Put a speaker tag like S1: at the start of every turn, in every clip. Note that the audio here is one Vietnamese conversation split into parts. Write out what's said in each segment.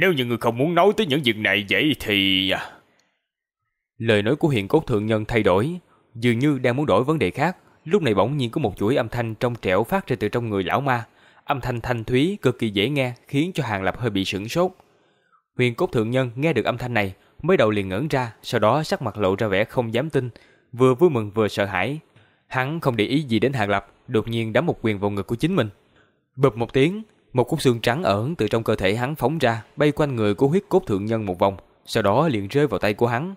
S1: Nếu như người không muốn nói tới những việc này vậy thì... À.
S2: Lời nói của huyền cốt thượng nhân thay đổi, dường như đang muốn đổi vấn đề khác. Lúc này bỗng nhiên có một chuỗi âm thanh trong trẻo phát ra từ trong người lão ma. Âm thanh thanh thúy cực kỳ dễ nghe khiến cho Hàng Lập hơi bị sửng sốt. Huyền cốt thượng nhân nghe được âm thanh này, mới đầu liền ngẩn ra, sau đó sắc mặt lộ ra vẻ không dám tin, vừa vui mừng vừa sợ hãi. Hắn không để ý gì đến Hàng Lập, đột nhiên đấm một quyền vào ngực của chính mình. Bụp một tiếng, một khúc xương trắng ẩn từ trong cơ thể hắn phóng ra, bay quanh người của huyết cốt thượng nhân một vòng, sau đó liền rơi vào tay của hắn.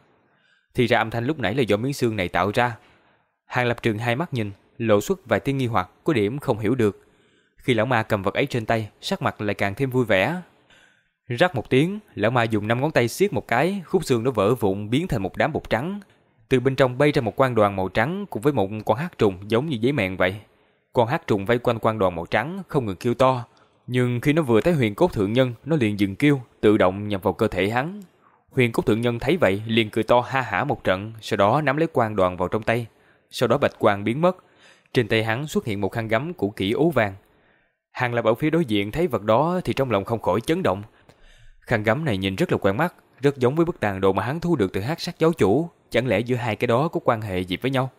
S2: Thì ra âm thanh lúc nãy là do miếng xương này tạo ra. Hàng Lập Trường hai mắt nhìn, lộ xuất vài tia nghi hoặc, có điểm không hiểu được. Khi lão ma cầm vật ấy trên tay, sắc mặt lại càng thêm vui vẻ. Rắc một tiếng, lão ma dùng năm ngón tay siết một cái, khúc xương nó vỡ vụn biến thành một đám bột trắng. Từ bên trong bay ra một quan đoàn màu trắng cùng với một con hát trùng giống như giấy mèn vậy. Con hát trùng vây quanh quan đoàn màu trắng không ngừng kêu to, nhưng khi nó vừa thấy huyền cốt thượng nhân, nó liền dừng kêu, tự động nhằm vào cơ thể hắn. Huyền cốt thượng nhân thấy vậy, liền cười to ha hả một trận, sau đó nắm lấy quan đoàn vào trong tay. Sau đó bạch quang biến mất. Trên tay hắn xuất hiện một khăn gấm cũ kỹ ố vàng. Hàng lập ở phía đối diện thấy vật đó thì trong lòng không khỏi chấn động. Khăn gấm này nhìn rất là quen mắt, rất giống với bức tàn đồ mà hắn thu được từ hát sắc giáo chủ. Chẳng lẽ giữa hai cái đó có quan hệ gì với nhau?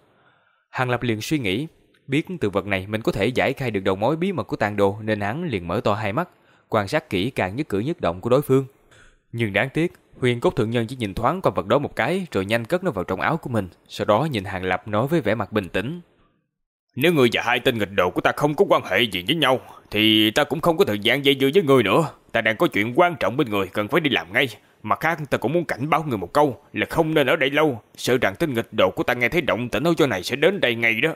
S2: Hàng lập liền suy nghĩ, biết từ vật này mình có thể giải khai được đầu mối bí mật của tàn đồ nên hắn liền mở to hai mắt, quan sát kỹ càng nhất cử nhất động của đối phương. Nhưng đáng tiếc, Huyền cốt thượng nhân chỉ nhìn thoáng qua vật đó một cái rồi nhanh cất nó vào trong áo của mình, sau đó nhìn Hàng Lập nói với vẻ mặt bình tĩnh.
S1: Nếu ngươi và hai tên nghịch đồ của ta không có quan hệ gì với nhau, thì ta cũng không có thời gian dây dưa với ngươi nữa. Ta đang có chuyện quan trọng bên người cần phải đi làm ngay. Mặt khác ta cũng muốn cảnh báo người một câu là không nên ở đây lâu, sợ rằng tên nghịch đồ của ta nghe thấy động tĩnh ở chỗ này sẽ đến đây ngay đó.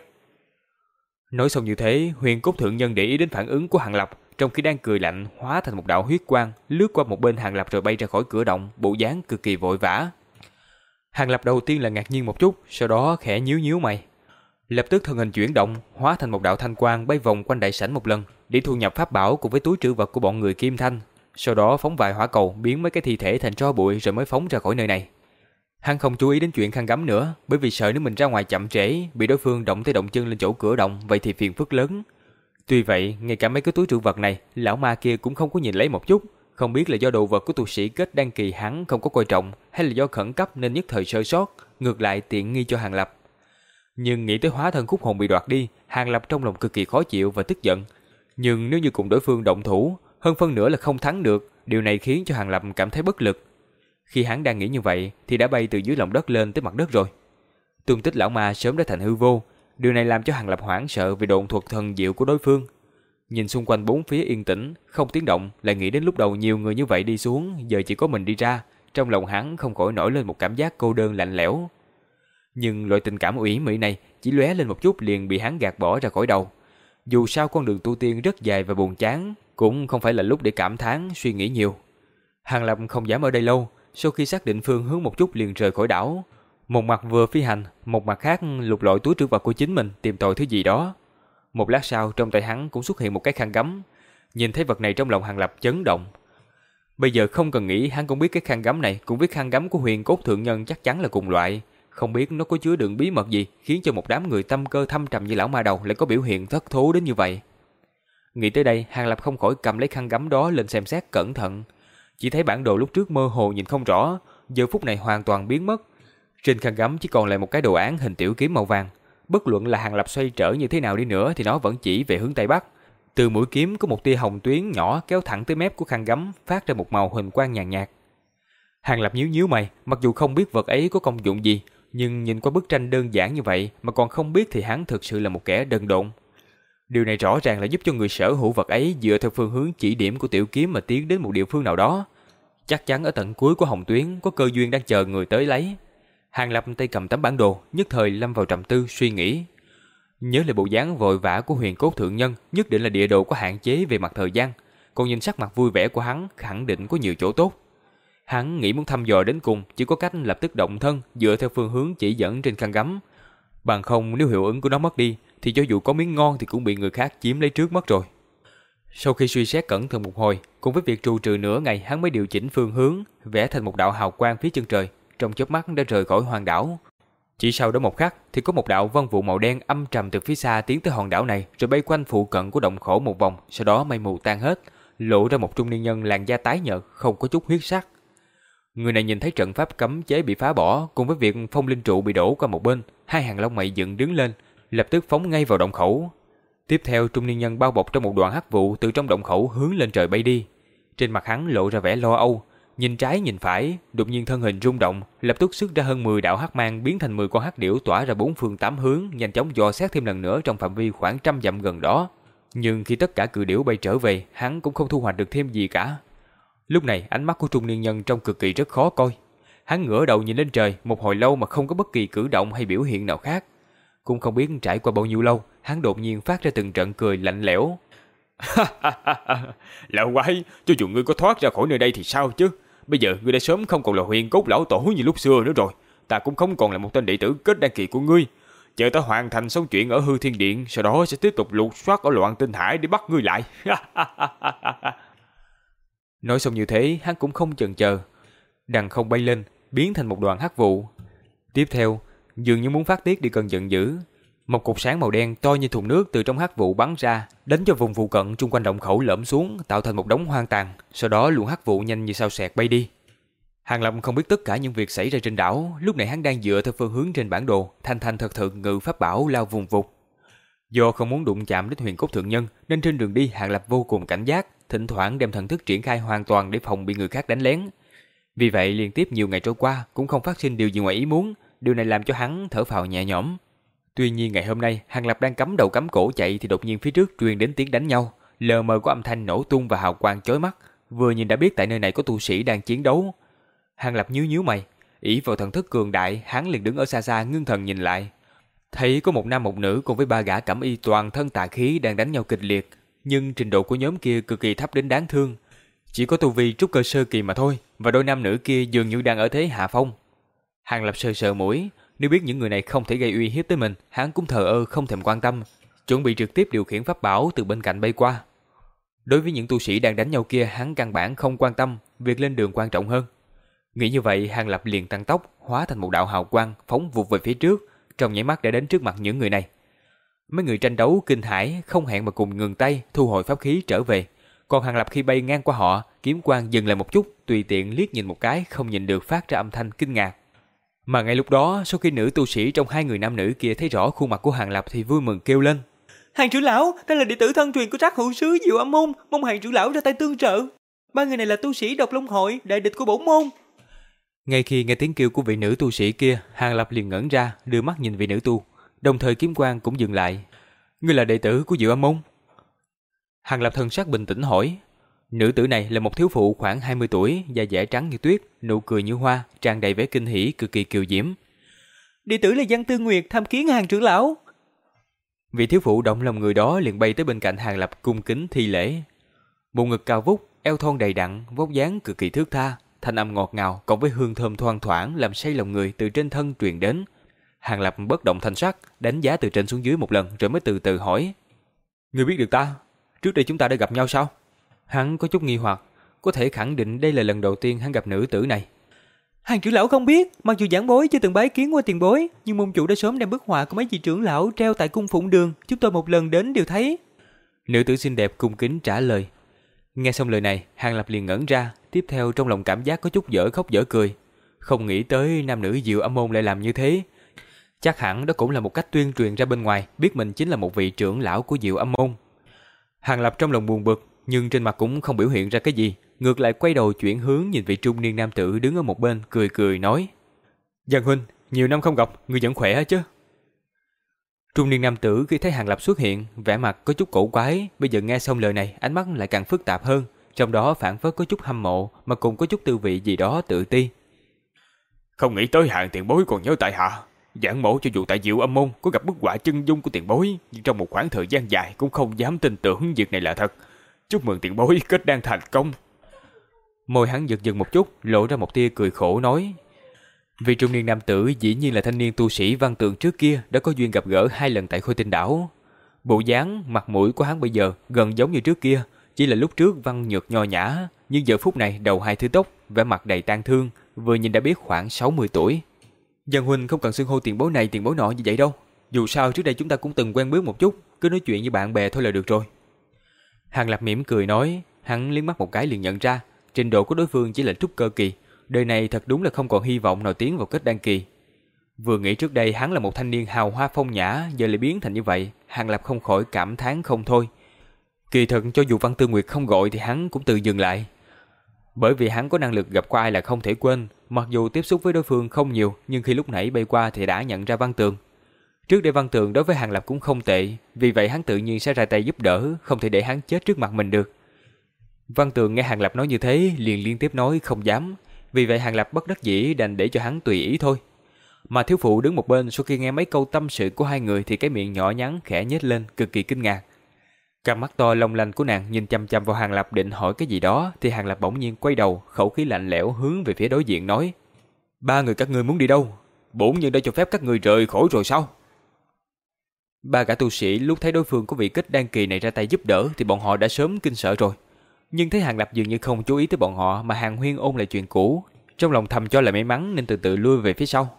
S2: Nói xong như thế, huyền cốt thượng nhân để ý đến phản ứng của Hàng Lập, trong khi đang cười lạnh hóa thành một đạo huyết quang, lướt qua một bên Hàng Lập rồi bay ra khỏi cửa động, bộ dáng cực kỳ vội vã. Hàng Lập đầu tiên là ngạc nhiên một chút, sau đó khẽ nhíu nhíu mày. Lập tức thân hình chuyển động, hóa thành một đạo thanh quang bay vòng quanh đại sảnh một lần, để thu nhập pháp bảo cùng với túi trữ vật của bọn người Kim Thanh. Sau đó phóng vài hỏa cầu biến mấy cái thi thể thành tro bụi rồi mới phóng ra khỏi nơi này. Hắn không chú ý đến chuyện khăn gấm nữa, bởi vì sợ nếu mình ra ngoài chậm trễ, bị đối phương động tới động chân lên chỗ cửa động, vậy thì phiền phức lớn. Tuy vậy, ngay cả mấy cái túi trữ vật này, lão ma kia cũng không có nhìn lấy một chút, không biết là do đồ vật của tu sĩ kết đăng kỳ hắn không có coi trọng, hay là do khẩn cấp nên nhất thời sơ sót, ngược lại tiện nghi cho Hàng Lập. Nhưng nghĩ tới hóa thân khúc hồn bị đoạt đi, Hàng Lập trong lòng cực kỳ khó chịu và tức giận. Nhưng nếu như cùng đối phương động thủ, hơn phân nữa là không thắng được, điều này khiến cho Hàng Lập cảm thấy bất lực. Khi hắn đang nghĩ như vậy thì đã bay từ dưới lòng đất lên tới mặt đất rồi. Tung tích lão ma sớm đã thành hư vô, điều này làm cho Hàng Lập hoảng sợ vì độn thuật thần diệu của đối phương. Nhìn xung quanh bốn phía yên tĩnh, không tiếng động, lại nghĩ đến lúc đầu nhiều người như vậy đi xuống, giờ chỉ có mình đi ra, trong lòng hắn không khỏi nổi lên một cảm giác cô đơn lạnh lẽo. Nhưng loại tình cảm ủy mị này chỉ lóe lên một chút liền bị hắn gạt bỏ ra khỏi đầu. Dù sao con đường tu tiên rất dài và buồn chán, cũng không phải là lúc để cảm thán suy nghĩ nhiều. Hàng Lập không dám ở đây lâu, sau khi xác định phương hướng một chút liền rời khỏi đảo. Một mặt vừa phi hành, một mặt khác lục lọi túi trữ vật của chính mình tìm tòi thứ gì đó. Một lát sau trong tay hắn cũng xuất hiện một cái khăn gấm. Nhìn thấy vật này trong lòng Hàng Lập chấn động. Bây giờ không cần nghĩ hắn cũng biết cái khăn gấm này cũng biết khăn gấm của huyền cốt thượng nhân chắc chắn là cùng loại. Không biết nó có chứa đựng bí mật gì khiến cho một đám người tâm cơ thâm trầm như lão ma đầu lại có biểu hiện thất thố đến như vậy. Nghĩ tới đây, Hàng Lập không khỏi cầm lấy khăn gấm đó lên xem xét cẩn thận. Chỉ thấy bản đồ lúc trước mơ hồ nhìn không rõ, giờ phút này hoàn toàn biến mất. Trên khăn gấm chỉ còn lại một cái đồ án hình tiểu kiếm màu vàng. Bất luận là Hàng Lập xoay trở như thế nào đi nữa thì nó vẫn chỉ về hướng Tây Bắc. Từ mũi kiếm có một tia hồng tuyến nhỏ kéo thẳng tới mép của khăn gấm, phát ra một màu huỳnh quang nhàn nhạt. Hàng Lập nhíu nhíu mày, mặc dù không biết vật ấy có công dụng gì, nhưng nhìn qua bức tranh đơn giản như vậy mà còn không biết thì hắn thực sự là một kẻ đần độn. Điều này rõ ràng là giúp cho người sở hữu vật ấy dựa theo phương hướng chỉ điểm của tiểu kiếm mà tiến đến một địa phương nào đó. Chắc chắn ở tận cuối của hồng tuyến có cơ duyên đang chờ người tới lấy. Hàng Lập tay cầm tấm bản đồ, nhất thời lâm vào trầm tư suy nghĩ. Nhớ lại bộ dáng vội vã của huyền cốt thượng nhân, nhất định là địa đồ có hạn chế về mặt thời gian. Còn nhìn sắc mặt vui vẻ của hắn, khẳng định có nhiều chỗ tốt. Hắn nghĩ muốn thăm dò đến cùng, chỉ có cách lập tức động thân dựa theo phương hướng chỉ dẫn trên khăn gấm. Bằng không nếu hiệu ứng của nó mất đi, thì cho dù có miếng ngon thì cũng bị người khác chiếm lấy trước mất rồi. Sau khi suy xét cẩn thận một hồi, cùng với việc trù trừ nửa ngày hắn mới điều chỉnh phương hướng, vẽ thành một đạo hào quang phía chân trời, trong chớp mắt đã rời khỏi hoàng đảo. Chỉ sau đó một khắc thì có một đạo vân vụ màu đen âm trầm từ phía xa tiến tới hòn đảo này rồi bay quanh phụ cận của động khổ một vòng, sau đó mây mù tan hết, lộ ra một trung niên nhân làn da tái nhợt, không có chút huyết sắc. Người này nhìn thấy trận pháp cấm chế bị phá bỏ, cùng với việc phong linh trụ bị đổ qua một bên, hai hàng lông mày dựng đứng lên, lập tức phóng ngay vào động khẩu. Tiếp theo, trung niên nhân bao bọc trong một đoàn hắc vụ từ trong động khẩu hướng lên trời bay đi. Trên mặt hắn lộ ra vẻ lo âu, nhìn trái nhìn phải, đột nhiên thân hình rung động, lập tức xuất ra hơn 10 đạo hắc mang biến thành 10 con hắc điểu tỏa ra bốn phương tám hướng, nhanh chóng dò xét thêm lần nữa trong phạm vi khoảng trăm dặm gần đó. Nhưng khi tất cả cự điểu bay trở về, hắn cũng không thu hoạch được thêm gì cả. Lúc này, ánh mắt của trung niên nhân trông cực kỳ rất khó coi. Hắn ngửa đầu nhìn lên trời một hồi lâu mà không có bất kỳ cử động hay biểu hiện nào khác. Cũng không biết trải qua bao nhiêu lâu, hắn đột nhiên phát ra từng trận cười lạnh lẽo.
S1: Lão quái, cho dù ngươi có thoát ra khỏi nơi đây thì sao chứ? Bây giờ ngươi đã sớm không còn là huyền cốt lão tổ như lúc xưa nữa rồi. Ta cũng không còn là một tên đệ tử kết đăng kỳ của ngươi. Chờ ta hoàn thành xong chuyện ở hư thiên điện, sau đó sẽ tiếp tục lục soát ở loạn tinh hải để bắt ngươi lại.
S2: Nói xong như thế, hắn cũng không chần chờ. Đằng không bay lên, biến thành một đoàn hắc vụ. Tiếp theo, dường như muốn phát tiết đi cơn giận dữ. Một cục sáng màu đen to như thùng nước từ trong hắc vụ bắn ra, đánh cho vùng phụ cận chung quanh động khẩu lõm xuống, tạo thành một đống hoang tàn. Sau đó luồng hắc vụ nhanh như sao sẹt bay đi. Hàng Lập không biết tất cả những việc xảy ra trên đảo, lúc này hắn đang dựa theo phương hướng trên bản đồ, thanh thanh thật thật ngự pháp bảo lao vùng vụt. Do không muốn đụng chạm đến huyền cốt thượng nhân, nên trên đường đi Hàng Lập vô cùng cảnh giác, thỉnh thoảng đem thần thức triển khai hoàn toàn để phòng bị người khác đánh lén. Vì vậy liên tiếp nhiều ngày trôi qua cũng không phát sinh điều gì ngoài ý muốn, điều này làm cho hắn thở phào nhẹ nhõm. Tuy nhiên ngày hôm nay, Hàng Lập đang cắm đầu cắm cổ chạy thì đột nhiên phía trước truyền đến tiếng đánh nhau, lờ mờ có âm thanh nổ tung và hào quang chói mắt, vừa nhìn đã biết tại nơi này có tu sĩ đang chiến đấu. Hàng Lập nhíu nhíu mày, ỷ vào thần thức cường đại, hắn liền đứng ở xa xa ngưng thần nhìn lại. Thấy có một nam một nữ cùng với ba gã cẩm y toàn thân tà khí đang đánh nhau kịch liệt, nhưng trình độ của nhóm kia cực kỳ thấp đến đáng thương. Chỉ có tu vi trúc cơ sơ kỳ mà thôi, và đôi nam nữ kia dường như đang ở thế hạ phong. Hàng Lập sơ sờ mũi, nếu biết những người này không thể gây uy hiếp tới mình, hắn cũng thờ ơ không thèm quan tâm, chuẩn bị trực tiếp điều khiển pháp bảo từ bên cạnh bay qua. Đối với những tu sĩ đang đánh nhau kia, hắn căn bản không quan tâm, việc lên đường quan trọng hơn. Nghĩ như vậy, Hàng Lập liền tăng tốc, hóa thành một đạo hào quang, phóng vụt về phía trước, trong nháy mắt đã đến trước mặt những người này. Mấy người tranh đấu kinh hãi, không hẹn mà cùng ngừng tay, thu hồi pháp khí trở về. Còn Hàng Lập khi bay ngang qua họ, kiếm quang dừng lại một chút, tùy tiện liếc nhìn một cái, không nhìn được phát ra âm thanh kinh ngạc. Mà ngay lúc đó, sau khi nữ tu sĩ trong hai người nam nữ kia thấy rõ khuôn mặt của Hàng Lập thì vui mừng kêu lên.
S3: Hàng trưởng lão, đây là đệ tử thân truyền của trác hữu sứ Diệu Âm Môn, mong hàng trưởng lão ra tay tương trợ. Ba người này là tu sĩ độc long hội, đại địch của bổn môn.
S2: Ngay khi nghe tiếng kêu của vị nữ tu sĩ kia, Hàng Lập liền ngẩn ra, đưa mắt nhìn vị nữ tu, đồng thời kiếm quang cũng dừng lại. Ngươi là đệ tử của Diệu Âm Môn? Hàng Lập thần sắc bình tĩnh hỏi. Nữ tử này là một thiếu phụ khoảng 20 tuổi, da dẻ trắng như tuyết, nụ cười như hoa, tràn đầy vẻ kinh hỉ cực kỳ kiều diễm.
S3: Đệ tử là Giang Tư Nguyệt tham kiến hàng trưởng lão.
S2: Vị thiếu phụ động lòng người đó liền bay tới bên cạnh Hàng Lập cung kính thi lễ. Bộ ngực cao vút, eo thon đầy đặn, vóc dáng cực kỳ thước tha, thanh âm ngọt ngào cộng với hương thơm thoang thoảng làm say lòng người từ trên thân truyền đến. Hàng Lập bất động thanh sắc, đánh giá từ trên xuống dưới một lần rồi mới từ từ hỏi. Người biết được ta? Trước đây chúng ta đã gặp nhau sao? Hắn có chút nghi hoặc, có thể khẳng định đây là lần đầu tiên hắn gặp nữ tử này.
S3: Hàng trưởng lão không biết, mặc dù giảng bối chưa từng bái kiến qua tiền bối, nhưng môn chủ đã sớm đem bức họa của mấy vị trưởng lão treo tại cung phụng đường, chúng tôi một lần đến đều thấy.
S2: Nữ tử xinh đẹp cung kính trả lời. Nghe xong lời này, Hàng Lập liền ngẩn ra, tiếp theo trong lòng cảm giác có chút dở khóc dở cười. Không nghĩ tới nam nữ diệu âm môn lại làm như thế. Chắc hẳn đó cũng là một cách tuyên truyền ra bên ngoài, biết mình chính là một vị trưởng lão của diệu âm môn. Hàng Lập trong lòng buồn bực, nhưng trên mặt cũng không biểu hiện ra cái gì, ngược lại quay đầu chuyển hướng nhìn vị trung niên nam tử đứng ở một bên, cười cười nói. Giang huynh, nhiều năm không gặp, người vẫn khỏe chứ? Trung niên nam tử khi thấy Hàng Lập xuất hiện, vẻ mặt có chút cổ quái, bây giờ nghe xong lời này, ánh mắt lại càng phức tạp hơn, trong đó phản phất có chút hâm mộ, mà cũng có chút tư vị gì đó tự ti.
S1: Không nghĩ tới hàng tiền bối còn nhớ tại hạ. Giảng mổ cho dù tại diệu âm môn có gặp bức họa chân dung của tiền bối, nhưng trong một khoảng thời gian dài cũng không dám tin tưởng việc này là thật. Chúc mừng tiền bối kết đang thành công.
S2: Môi hắn giật giật một chút, lộ ra một tia cười khổ nói. Vì trung niên nam tử dĩ nhiên là thanh niên tu sĩ văn tượng trước kia đã có duyên gặp gỡ hai lần tại khôi tinh đảo. Bộ dáng, mặt mũi của hắn bây giờ gần giống như trước kia, chỉ là lúc trước văn nhược nho nhã, nhưng giờ phút này đầu hai thứ tóc, vẻ mặt đầy tang thương, vừa nhìn đã biết khoảng 60 tuổi. Giang huynh không cần xưng hô tiền bối này tiền bối nọ như vậy đâu. Dù sao trước đây chúng ta cũng từng quen biết một chút, cứ nói chuyện như bạn bè thôi là được rồi. Hàng Lập mỉm cười nói, hắn liếc mắt một cái liền nhận ra, trình độ của đối phương chỉ là trúc cơ kỳ, đời này thật đúng là không còn hy vọng nào tiến vào kết đan kỳ. Vừa nghĩ trước đây hắn là một thanh niên hào hoa phong nhã, giờ lại biến thành như vậy, Hàng Lập không khỏi cảm thán không thôi. Kỳ thật cho dù Văn Tư Nguyệt không gọi thì hắn cũng tự dừng lại. Bởi vì hắn có năng lực gặp qua ai là không thể quên, mặc dù tiếp xúc với đối phương không nhiều, nhưng khi lúc nãy bay qua thì đã nhận ra Văn Tường. Trước đây Văn Tường đối với Hàng Lập cũng không tệ, vì vậy hắn tự nhiên sẽ ra tay giúp đỡ, không thể để hắn chết trước mặt mình được. Văn Tường nghe Hàng Lập nói như thế, liền liên tiếp nói không dám, vì vậy Hàng Lập bất đắc dĩ đành để cho hắn tùy ý thôi. Mà thiếu phụ đứng một bên sau khi nghe mấy câu tâm sự của hai người thì cái miệng nhỏ nhắn khẽ nhếch lên, cực kỳ kinh ngạc. Cặp mắt to long lanh của nàng nhìn chăm chăm vào Hàng Lập định hỏi cái gì đó thì Hàng Lập bỗng nhiên quay đầu, khẩu khí lạnh lẽo hướng về phía đối diện nói: "Ba người các ngươi muốn đi đâu? Bổn nhân đã cho phép các ngươi rời khỏi rồi sao?" Ba gã tu sĩ lúc thấy đối phương có vị kích đan kỳ này ra tay giúp đỡ thì bọn họ đã sớm kinh sợ rồi. Nhưng thấy Hàng Lập dường như không chú ý tới bọn họ mà Hàng Huyên ôn lại chuyện cũ, trong lòng thầm cho là may mắn nên từ từ lui về phía sau.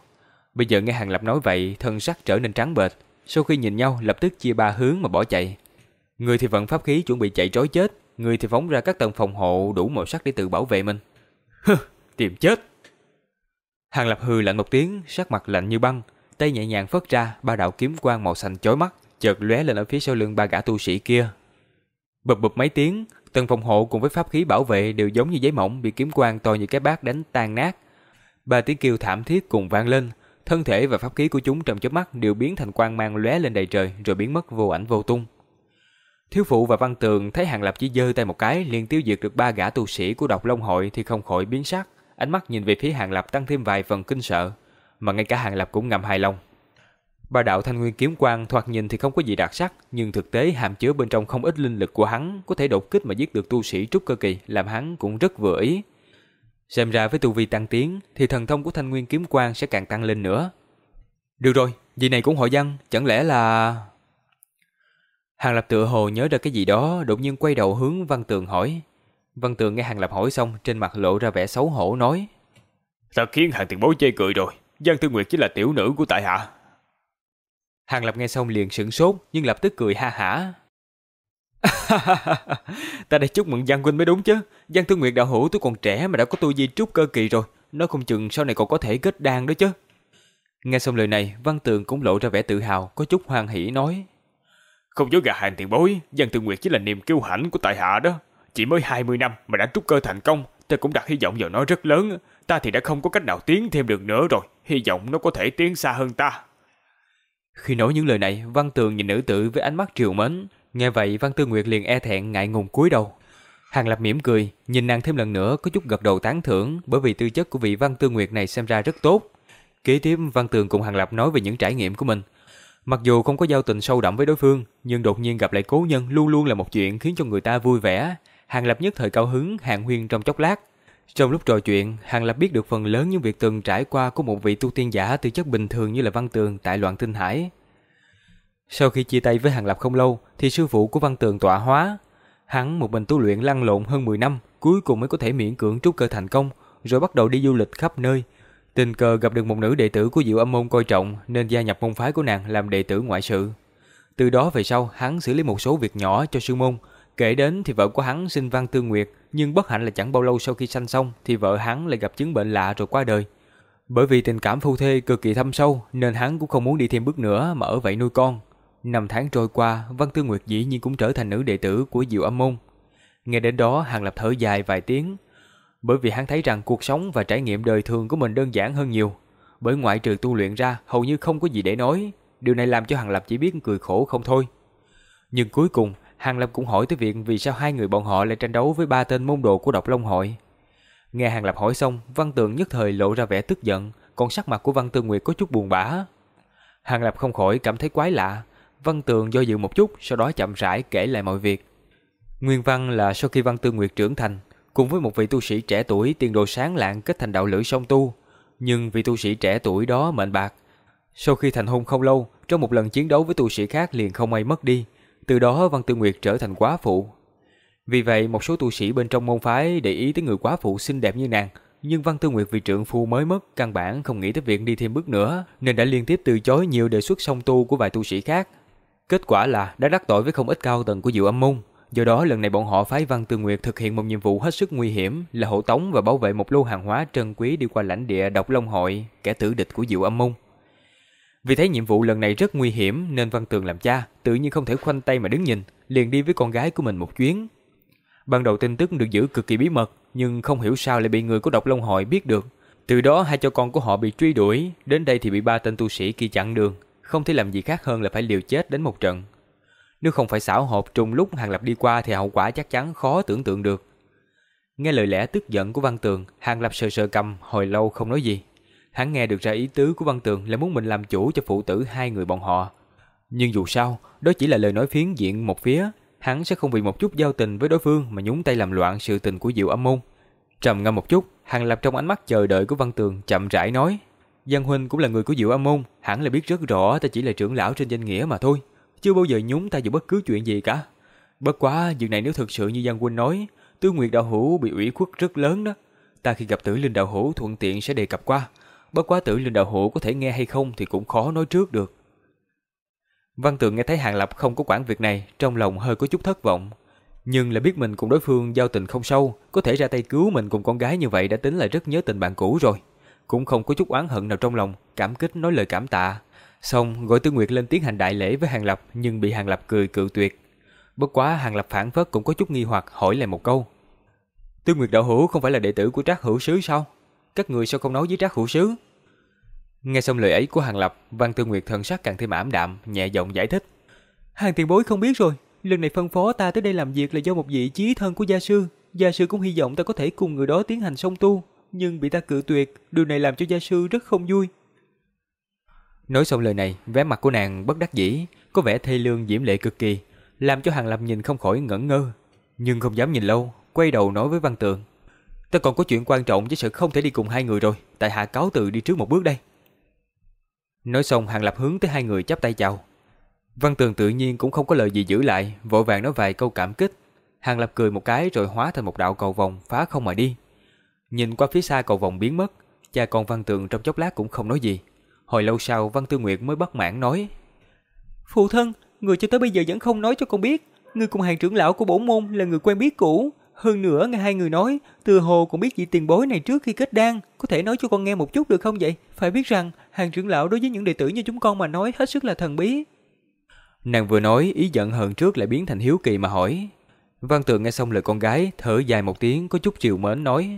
S2: Bây giờ nghe Hàng Lập nói vậy, thân sắc trở nên trắng bệch, sau khi nhìn nhau lập tức chia ba hướng mà bỏ chạy. Người thì vận pháp khí chuẩn bị chạy trối chết, người thì phóng ra các tầng phòng hộ đủ màu sắc để tự bảo vệ mình. Hừ, tìm chết. Hàng Lập hừ lạnh một tiếng, sắc mặt lạnh như băng, tay nhẹ nhàng phất ra ba đạo kiếm quang màu xanh chói mắt, chợt lóe lên ở phía sau lưng ba gã tu sĩ kia. Bụp bụp mấy tiếng, tầng phòng hộ cùng với pháp khí bảo vệ đều giống như giấy mỏng bị kiếm quang to như cái bát đánh tan nát. Ba tiếng kêu thảm thiết cùng vang lên, thân thể và pháp khí của chúng trong chớp mắt đều biến thành quang mang lóe lên đầy trời rồi biến mất vô ảnh vô tung. Thiếu phụ và Văn Tường thấy Hàng Lập chỉ giơ tay một cái liền tiêu diệt được ba gã tu sĩ của độc Long hội thì không khỏi biến sắc, ánh mắt nhìn về phía Hàng Lập tăng thêm vài phần kinh sợ, mà ngay cả Hàng Lập cũng ngầm hài lòng. Ba đạo thanh nguyên kiếm quang thoạt nhìn thì không có gì đặc sắc, nhưng thực tế hàm chứa bên trong không ít linh lực của hắn, có thể đột kích mà giết được tu sĩ trúc cơ kỳ, làm hắn cũng rất vừa ý. Xem ra với tu vi tăng tiến thì thần thông của thanh nguyên kiếm quang sẽ càng tăng lên nữa. Được rồi, gì này cũng hội văn, chẳng lẽ là... Hàng Lập tựa hồ nhớ ra cái gì đó, đột nhiên quay đầu hướng Văn Tường hỏi. Văn Tường nghe Hàng Lập hỏi xong, trên mặt lộ ra vẻ xấu hổ nói.
S1: Ta khiến Hàng tiền bối chê cười rồi, Giang Tư Nguyệt chỉ là tiểu nữ của tại hạ.
S2: Hàng Lập nghe xong liền sửng sốt, nhưng lập tức cười ha hả. ta đây chúc mừng Giang Huynh mới đúng chứ. Giang Tư Nguyệt đạo hữu tôi còn trẻ mà đã có tu vi trúc cơ kỳ rồi. Nó không chừng sau này còn có thể kết đan đó chứ. Nghe xong lời này, Văn Tường cũng lộ ra vẻ tự hào, có chút hoan hỉ nói.
S1: Không dối gà hàng tiền bối, Giang Tư Nguyệt chỉ là niềm kiêu hãnh của tại hạ đó. Chỉ mới 20 năm mà đã trúc cơ thành công, ta cũng đặt hy vọng vào nó rất lớn. Ta thì đã không có cách nào tiến thêm được nữa rồi, hy vọng nó có thể tiến xa hơn ta.
S2: Khi nói những lời này, Văn Tường nhìn nữ tử với ánh mắt triều mến. Nghe vậy, Văn Tư Nguyệt liền e thẹn ngại ngùng cúi đầu. Hàng Lập mỉm cười, nhìn nàng thêm lần nữa có chút gật đầu tán thưởng bởi vì tư chất của vị Văn Tư Nguyệt này xem ra rất tốt. Kế tiếp, Văn Tường cùng Hàng Lập nói về những trải nghiệm của mình. Mặc dù không có giao tình sâu đậm với đối phương, nhưng đột nhiên gặp lại cố nhân luôn luôn là một chuyện khiến cho người ta vui vẻ. Hàng Lập nhất thời cao hứng, hàng huyên trong chốc lát. Trong lúc trò chuyện, Hàng Lập biết được phần lớn những việc từng trải qua của một vị tu tiên giả tư chất bình thường như là Văn Tường tại loạn tinh hải. Sau khi chia tay với Hàng Lập không lâu, thì sư phụ của Văn Tường tọa hóa. Hắn một mình tu luyện lăn lộn hơn 10 năm, cuối cùng mới có thể miễn cưỡng trúc cơ thành công, rồi bắt đầu đi du lịch khắp nơi. Tình cờ gặp được một nữ đệ tử của Diệu Âm môn coi trọng nên gia nhập môn phái của nàng làm đệ tử ngoại sự. Từ đó về sau, hắn xử lý một số việc nhỏ cho sư môn, Kể đến thì vợ của hắn sinh Văn Tư Nguyệt, nhưng bất hạnh là chẳng bao lâu sau khi sanh xong thì vợ hắn lại gặp chứng bệnh lạ rồi qua đời. Bởi vì tình cảm phu thê cực kỳ thâm sâu nên hắn cũng không muốn đi thêm bước nữa mà ở vậy nuôi con. Năm tháng trôi qua, Văn Tư Nguyệt dĩ nhiên cũng trở thành nữ đệ tử của Diệu Âm Môn. Nghe đến đó, Hàng Lập thở dài vài tiếng, bởi vì hắn thấy rằng cuộc sống và trải nghiệm đời thường của mình đơn giản hơn nhiều. Bởi ngoại trừ tu luyện ra, hầu như không có gì để nói. Điều này làm cho Hàng Lập chỉ biết cười khổ không thôi. Nhưng cuối cùng, Hàng Lập cũng hỏi tới việc vì sao hai người bọn họ lại tranh đấu với ba tên môn đồ của độc Long Hội. Nghe Hàng Lập hỏi xong, Văn Tường nhất thời lộ ra vẻ tức giận, còn sắc mặt của Văn Tường Nguyệt có chút buồn bã. Hàng Lập không khỏi cảm thấy quái lạ, Văn Tường do dự một chút, sau đó chậm rãi kể lại mọi việc. Nguyên văn là sau khi Văn Tường Nguyệt trưởng thành, cùng với một vị tu sĩ trẻ tuổi tiền đồ sáng lạng kết thành đạo lữ song tu, nhưng vị tu sĩ trẻ tuổi đó mệnh bạc. Sau khi thành hôn không lâu, trong một lần chiến đấu với tu sĩ khác liền không may mất đi, từ đó Văn Tư Nguyệt trở thành quá phụ. Vì vậy, một số tu sĩ bên trong môn phái để ý tới người quá phụ xinh đẹp như nàng, nhưng Văn Tư Nguyệt vì trượng phu mới mất, căn bản không nghĩ tới việc đi thêm bước nữa, nên đã liên tiếp từ chối nhiều đề xuất song tu của vài tu sĩ khác. Kết quả là đã đắc tội với không ít cao tầng của Diệu Âm Môn, Do đó lần này bọn họ phái Văn Tư Nguyệt thực hiện một nhiệm vụ hết sức nguy hiểm là hộ tống và bảo vệ một lô hàng hóa trân quý đi qua lãnh địa Độc Long Hội, kẻ tử địch của Diệu Âm Môn. Vì thấy nhiệm vụ lần này rất nguy hiểm nên Văn Tường làm cha, tự nhiên không thể khoanh tay mà đứng nhìn, liền đi với con gái của mình một chuyến. Ban đầu tin tức được giữ cực kỳ bí mật, nhưng không hiểu sao lại bị người của Độc Long Hội biết được. Từ đó hai cho con của họ bị truy đuổi, đến đây thì bị ba tên tu sĩ kia chặn đường, không thể làm gì khác hơn là phải liều chết đến một trận. Nếu không phải xảo hợp trùng lúc Hàng Lập đi qua thì hậu quả chắc chắn khó tưởng tượng được. Nghe lời lẽ tức giận của Văn Tường, Hàng Lập sờ sờ cầm hồi lâu không nói gì. Hắn nghe được ra ý tứ của Văn Tường là muốn mình làm chủ cho phụ tử hai người bọn họ. Nhưng dù sao, đó chỉ là lời nói phiến diện một phía, hắn sẽ không vì một chút giao tình với đối phương mà nhúng tay làm loạn sự tình của Diệu Âm Môn. Trầm ngâm một chút, Hàng Lập trong ánh mắt chờ đợi của Văn Tường chậm rãi nói: "Giang huynh cũng là người của Diệu Âm Môn, hẳn là biết rất rõ ta chỉ là trưởng lão trên danh nghĩa mà thôi, chưa bao giờ nhúng tay vào bất cứ chuyện gì cả. Bất quá, việc này nếu thực sự như Giang huynh nói, Tư Nguyệt đạo hữu bị ủy khuất rất lớn đó. Ta khi gặp Tử Linh đạo hữu thuận tiện sẽ đề cập qua, bất quá Tử Linh đạo hữu có thể nghe hay không thì cũng khó nói trước được." Văn Tường nghe thấy Hàng Lập không có quản việc này, trong lòng hơi có chút thất vọng. Nhưng là biết mình cùng đối phương giao tình không sâu, có thể ra tay cứu mình cùng con gái như vậy đã tính là rất nhớ tình bạn cũ rồi. Cũng không có chút oán hận nào trong lòng, cảm kích nói lời cảm tạ. Xong gọi Tư Nguyệt lên tiến hành đại lễ với Hàng Lập nhưng bị Hàng Lập cười cự tuyệt. Bất quá Hàng Lập phản phất cũng có chút nghi hoặc hỏi lại một câu. Tư Nguyệt đạo hữu không phải là đệ tử của Trác Hữu Sứ sao? Các người sao không nói với Trác Hữu Sứ? Nghe xong lời ấy của Hàng Lập, Văn Tư Nguyệt thần sắc càng thêm ảm đạm, nhẹ giọng giải thích. Hàng tiền bối không biết rồi, lần này phân phó ta tới đây làm việc là do một vị chí thân của gia sư. Gia sư cũng hy vọng ta có thể cùng người đó tiến hành song tu, nhưng bị ta cự tuyệt, điều này làm cho gia sư rất không vui. Nói xong lời này, vẻ mặt của nàng bất đắc dĩ, có vẻ thê lương diễm lệ cực kỳ, làm cho Hàng Lập nhìn không khỏi ngẩn ngơ, nhưng không dám nhìn lâu, quay đầu nói với Văn Tường. Ta còn có chuyện quan trọng chứ sự không thể đi cùng hai người rồi, tại hạ cáo từ đi trước một bước đây. Nói xong Hàng Lập hướng tới hai người chắp tay chào. Văn Tường tự nhiên cũng không có lời gì giữ lại, vội vàng nói vài câu cảm kích. Hàng Lập cười một cái rồi hóa thành một đạo cầu vòng phá không mà đi. Nhìn qua phía xa cầu vòng biến mất, cha con Văn Tường trong chốc lát cũng không nói gì. Hồi lâu sau Văn Tư Nguyệt mới bất mãn nói. Phụ thân, người cho tới bây giờ vẫn không nói cho con biết. Người cùng hàng trưởng lão của bổ môn là người quen biết cũ. Hơn nữa nghe hai người nói, từ hồ cũng biết vị tiền bối này trước khi kết đan, có thể nói cho con nghe một chút được không vậy? Phải biết rằng, hàng trưởng lão đối với những đệ tử như chúng con mà nói hết sức là thần bí. Nàng vừa nói, ý giận hờn trước lại biến thành hiếu kỳ mà hỏi. Văn Tường nghe xong lời con gái, thở dài một tiếng có chút chiều mến nói.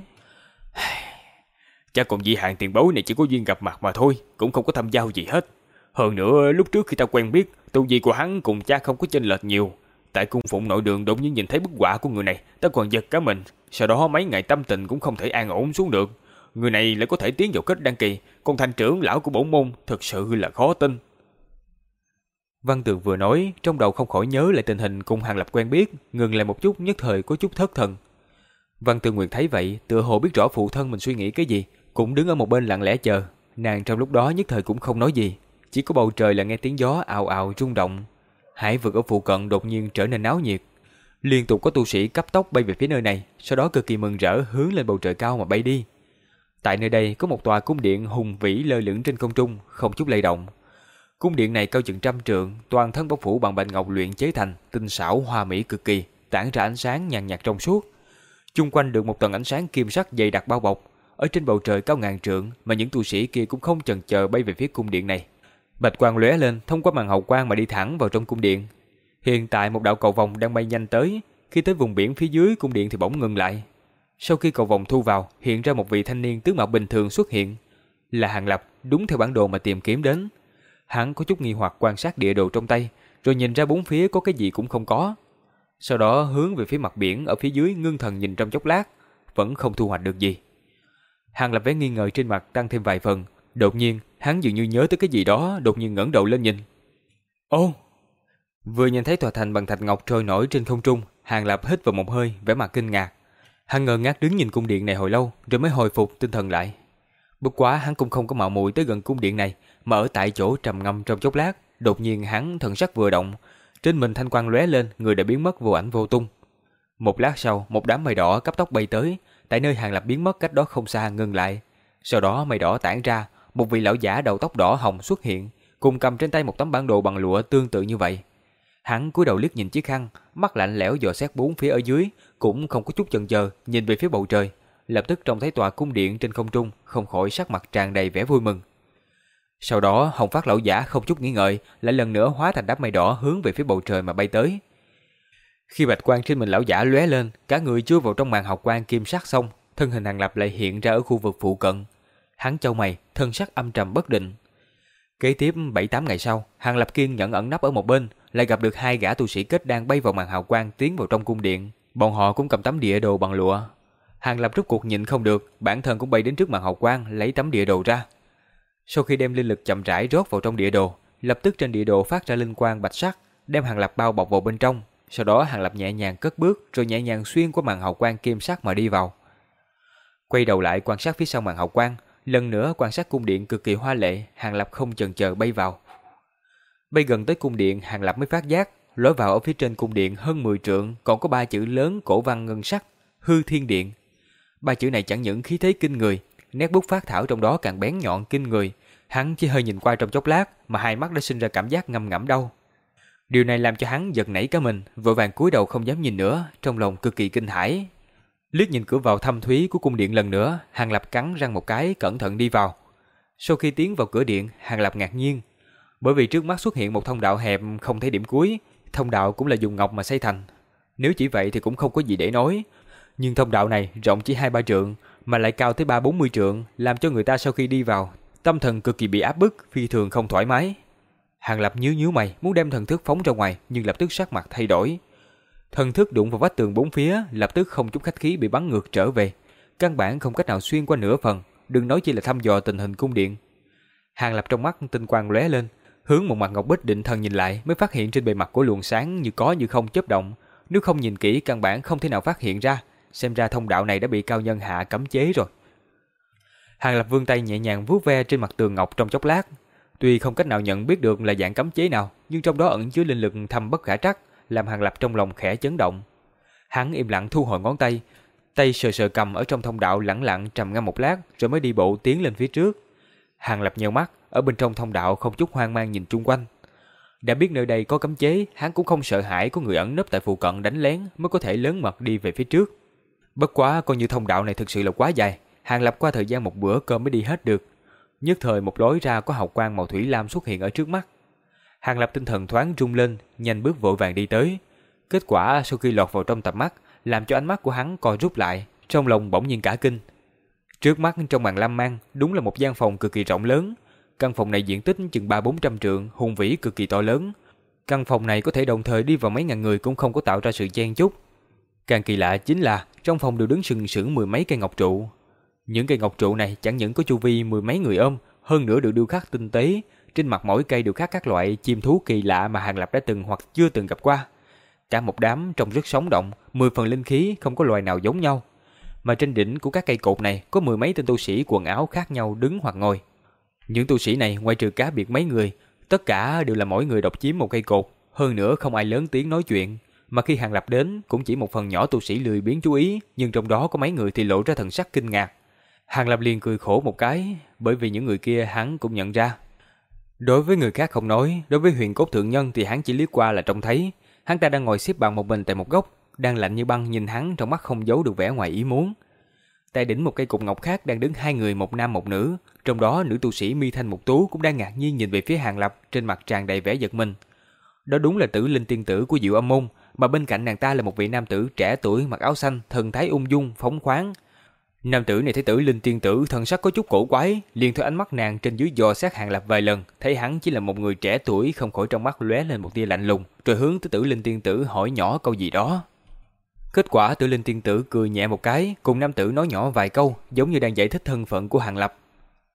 S1: Chắc còn vị hàng tiền bối này chỉ có duyên gặp mặt mà thôi, cũng không có tham giao gì hết. Hơn nữa, lúc trước khi ta quen biết, tu vi của hắn cùng cha không có chênh lệch nhiều, Tại cung phụng nội đường đột nhiên nhìn thấy bức họa của người này, ta còn giật cả mình. Sau đó mấy ngày tâm tình cũng không thể an ổn xuống được. Người này lại có thể tiến vào kết đăng kỳ, còn thành trưởng lão của bổn môn thật sự là khó tin.
S2: Văn Tường vừa nói, trong đầu không khỏi nhớ lại tình hình cùng Hàng Lập quen biết, ngừng lại một chút nhất thời có chút thất thần. Văn Tường Nguyệt thấy vậy, tựa hồ biết rõ phụ thân mình suy nghĩ cái gì, cũng đứng ở một bên lặng lẽ chờ. Nàng trong lúc đó nhất thời cũng không nói gì, chỉ có bầu trời là nghe tiếng gió ào ào rung động, Hải vực ở phụ cận đột nhiên trở nên náo nhiệt. Liên tục có tu sĩ cấp tốc bay về phía nơi này, sau đó cực kỳ mừng rỡ hướng lên bầu trời cao mà bay đi. Tại nơi đây có một tòa cung điện hùng vĩ lơ lửng trên không trung, không chút lay động. Cung điện này cao chừng trăm trượng, toàn thân bao phủ bằng bạch ngọc luyện chế thành, tinh xảo hoa mỹ cực kỳ, tản ra ánh sáng nhàn nhạt trong suốt. Chung quanh được một tầng ánh sáng kim sắc dày đặc bao bọc, ở trên bầu trời cao ngàn trượng mà những tu sĩ kia cũng không chần chờ bay về phía cung điện này. Bạch quang lóe lên thông qua màn hậu quang mà đi thẳng vào trong cung điện. Hiện tại một đạo cầu vòng đang bay nhanh tới, khi tới vùng biển phía dưới cung điện thì bỗng ngừng lại. Sau khi cầu vòng thu vào, hiện ra một vị thanh niên tướng mạo bình thường xuất hiện, là Hàng Lập, đúng theo bản đồ mà tìm kiếm đến. Hắn có chút nghi hoặc quan sát địa đồ trong tay, rồi nhìn ra bốn phía có cái gì cũng không có. Sau đó hướng về phía mặt biển ở phía dưới ngưng thần nhìn trong chốc lát, vẫn không thu hoạch được gì. Hàng Lập vẻ nghi ngờ trên mặt tăng thêm vài phần, đột nhiên Hắn dường như nhớ tới cái gì đó, đột nhiên ngẩng đầu lên nhìn. Ô! Vừa nhìn thấy tòa thành bằng thạch ngọc trôi nổi trên không trung, Hàng Lập hít vào một hơi, vẻ mặt kinh ngạc. Hắn ngơ ngác đứng nhìn cung điện này hồi lâu, rồi mới hồi phục tinh thần lại. Bất quá hắn cũng không có mạo muội tới gần cung điện này, mà ở tại chỗ trầm ngâm trong chốc lát, đột nhiên hắn thần sắc vừa động, trên mình thanh quang lóe lên, người đã biến mất vô ảnh vô tung. Một lát sau, một đám mây đỏ cấp tốc bay tới, tại nơi Hàng Lập biến mất cách đó không xa ngừng lại. Sau đó mây đỏ tản ra, một vị lão giả đầu tóc đỏ hồng xuất hiện, cùng cầm trên tay một tấm bản đồ bằng lụa tương tự như vậy. Hắn cúi đầu liếc nhìn chiếc khăn, mắt lạnh lẽo dò xét bốn phía ở dưới, cũng không có chút chần chờ, nhìn về phía bầu trời, lập tức trông thấy tòa cung điện trên không trung, không khỏi sắc mặt tràn đầy vẻ vui mừng. Sau đó, Hồng Phát lão giả không chút nghĩ ngợi, lại lần nữa hóa thành đám mây đỏ hướng về phía bầu trời mà bay tới. Khi bạch quang trên mình lão giả lóe lên, cả người chui vào trong màn học quang kim sắc xong, thân hình hàng lập lại hiện ra ở khu vực phụ cận. Hắn châu mày, thân sắc âm trầm bất định. Kế tiếp 7-8 ngày sau, Hàng Lập Kiên nhận ẩn nấp ở một bên, lại gặp được hai gã tu sĩ kết đang bay vào màn hào quang tiến vào trong cung điện. Bọn họ cũng cầm tấm địa đồ bằng lụa. Hàng Lập rút cuộc nhịn không được, bản thân cũng bay đến trước màn hào quang lấy tấm địa đồ ra. Sau khi đem linh lực chậm rãi rót vào trong địa đồ, lập tức trên địa đồ phát ra linh quang bạch sắc, đem Hàng Lập bao bọc vào bên trong. Sau đó Hàng Lập nhẹ nhàng cất bước rồi nhẹ nhàng xuyên qua màn hào quang kim sắc mà đi vào. Quay đầu lại quan sát phía sau màn hào quang, lần nữa quan sát cung điện cực kỳ hoa lệ, Hàng Lập không chần chờ bay vào. Bay gần tới cung điện, Hàng Lập mới phát giác, lối vào ở phía trên cung điện hơn 10 trượng còn có ba chữ lớn cổ văn ngân sắc, Hư Thiên Điện. Ba chữ này chẳng những khí thế kinh người, nét bút phát thảo trong đó càng bén nhọn kinh người. Hắn chỉ hơi nhìn qua trong chốc lát mà hai mắt đã sinh ra cảm giác ngâm ngẫm đau. Điều này làm cho hắn giật nảy cả mình, vội vàng cúi đầu không dám nhìn nữa, trong lòng cực kỳ kinh hãi. Liếc nhìn cửa vào thâm thúy của cung điện lần nữa, Hàng Lập cắn răng một cái, cẩn thận đi vào. Sau khi tiến vào cửa điện, Hàng Lập ngạc nhiên, bởi vì trước mắt xuất hiện một thông đạo hẹp không thấy điểm cuối, thông đạo cũng là dùng ngọc mà xây thành. Nếu chỉ vậy thì cũng không có gì để nói, nhưng thông đạo này rộng chỉ hai ba trượng mà lại cao tới ba bốn mươi trượng, làm cho người ta sau khi đi vào, tâm thần cực kỳ bị áp bức, phi thường không thoải mái. Hàng Lập nhíu nhíu mày, muốn đem thần thức phóng ra ngoài, nhưng lập tức sắc mặt thay đổi. Thần thức đụng vào vách tường bốn phía, lập tức không chút khách khí bị bắn ngược trở về. Căn bản không cách nào xuyên qua nửa phần, đừng nói chỉ là thăm dò tình hình cung điện. Hàng Lập trong mắt tinh quang lóe lên, hướng một mặt ngọc bích định thần nhìn lại mới phát hiện trên bề mặt của luồng sáng như có như không chớp động. Nếu không nhìn kỹ căn bản không thể nào phát hiện ra, xem ra thông đạo này đã bị cao nhân hạ cấm chế rồi. Hàng Lập vươn tay nhẹ nhàng vuốt ve trên mặt tường ngọc trong chốc lát. Tuy không cách nào nhận biết được là dạng cấm chế nào, nhưng trong đó ẩn chứa linh lực thâm bất khả trắc, làm Hàng Lập trong lòng khẽ chấn động. Hắn im lặng thu hồi ngón tay, tay sờ sờ cầm ở trong thông đạo lẳng lặng trầm ngâm một lát rồi mới đi bộ tiến lên phía trước. Hàng Lập nheo mắt, ở bên trong thông đạo không chút hoang mang nhìn chung quanh. Đã biết nơi đây có cấm chế, hắn cũng không sợ hãi có người ẩn nấp tại phụ cận đánh lén mới có thể lớn mật đi về phía trước. Bất quá coi như thông đạo này thực sự là quá dài, Hàng Lập qua thời gian một bữa cơm mới đi hết được. Nhất thời một lối ra có hào quang màu thủy lam xuất hiện ở trước mắt. Hàng Lập tinh thần thoáng rung lên, nhanh bước vội vàng đi tới. Kết quả sau khi lọt vào trong tầm mắt, làm cho ánh mắt của hắn co rút lại, trong lòng bỗng nhiên cả kinh. Trước mắt trong màn lam mang, đúng là một gian phòng cực kỳ rộng lớn. Căn phòng này diện tích chừng ba bốn trăm trượng, hùng vĩ cực kỳ to lớn. Căn phòng này có thể đồng thời đi vào mấy ngàn người cũng không có tạo ra sự chen chúc. Càng kỳ lạ chính là trong phòng đều đứng sừng sững mười mấy cây ngọc trụ. Những cây ngọc trụ này chẳng những có chu vi mười mấy người ôm, hơn nữa được điêu khắc tinh tế, trên mặt mỗi cây đều khác các loại chim thú kỳ lạ mà Hàng Lập đã từng hoặc chưa từng gặp qua. Cả một đám trông rất sống động, mười phần linh khí không có loài nào giống nhau. Mà trên đỉnh của các cây cột này có mười mấy tên tu sĩ quần áo khác nhau đứng hoặc ngồi. Những tu sĩ này ngoài trừ cá biệt mấy người, tất cả đều là mỗi người độc chiếm một cây cột, hơn nữa không ai lớn tiếng nói chuyện. Mà khi Hàng Lập đến cũng chỉ một phần nhỏ tu sĩ lười biến chú ý, nhưng trong đó có mấy người thì lộ ra thần sắc kinh ngạc. Hàng Lập liền cười khổ một cái, bởi vì những người kia hắn cũng nhận ra. Đối với người khác không nói, đối với huyền cốt thượng nhân thì hắn chỉ liếc qua là trông thấy. Hắn ta đang ngồi xếp bằng một mình tại một góc, đang lạnh như băng nhìn hắn trong mắt không giấu được vẻ ngoài ý muốn. Tại đỉnh một cây cục ngọc khác đang đứng hai người một nam một nữ, trong đó nữ tu sĩ Mi Thanh Mục Tú cũng đang ngạc nhiên nhìn về phía Hàng Lập, trên mặt tràn đầy vẻ giật mình. Đó đúng là tử linh tiên tử của Diệu Âm Môn, mà bên cạnh nàng ta là một vị nam tử trẻ tuổi mặc áo xanh, thần thái ung dung, phóng khoáng. Nam tử này thấy tử linh tiên tử thần sắc có chút cổ quái, liền theo ánh mắt nàng trên dưới dò sát Hàng Lập vài lần, thấy hắn chỉ là một người trẻ tuổi không khỏi trong mắt lóe lên một tia lạnh lùng, rồi hướng tới tử linh tiên tử hỏi nhỏ câu gì đó. Kết quả tử linh tiên tử cười nhẹ một cái, cùng nam tử nói nhỏ vài câu, giống như đang giải thích thân phận của Hàng Lập.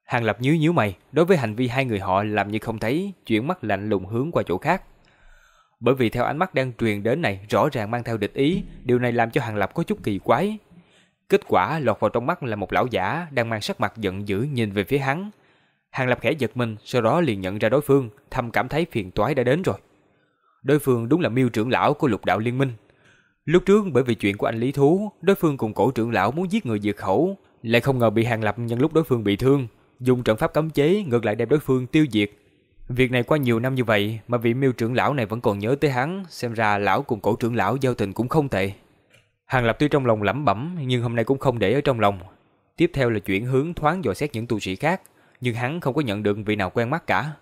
S2: Hàng Lập nhíu nhíu mày, đối với hành vi hai người họ làm như không thấy, chuyển mắt lạnh lùng hướng qua chỗ khác. Bởi vì theo ánh mắt đang truyền đến này rõ ràng mang theo địch ý, điều này làm cho Hàng Lập có chút kỳ quái. Kết quả lọt vào trong mắt là một lão giả đang mang sắc mặt giận dữ nhìn về phía hắn. Hàng Lập khẽ giật mình, sau đó liền nhận ra đối phương, thầm cảm thấy phiền toái đã đến rồi. Đối phương đúng là miêu trưởng lão của lục đạo liên minh. Lúc trước bởi vì chuyện của anh Lý Thú, đối phương cùng cổ trưởng lão muốn giết người diệt khẩu, lại không ngờ bị Hàng Lập nhân lúc đối phương bị thương, dùng trận pháp cấm chế ngược lại đem đối phương tiêu diệt. Việc này qua nhiều năm như vậy mà vị miêu trưởng lão này vẫn còn nhớ tới hắn, xem ra lão cùng cổ trưởng lão giao tình cũng không tệ. Hàng Lập tuy trong lòng lẩm bẩm nhưng hôm nay cũng không để ở trong lòng. Tiếp theo là chuyển hướng thoáng dò xét những tu sĩ khác, nhưng hắn không có nhận được vị nào quen mắt cả.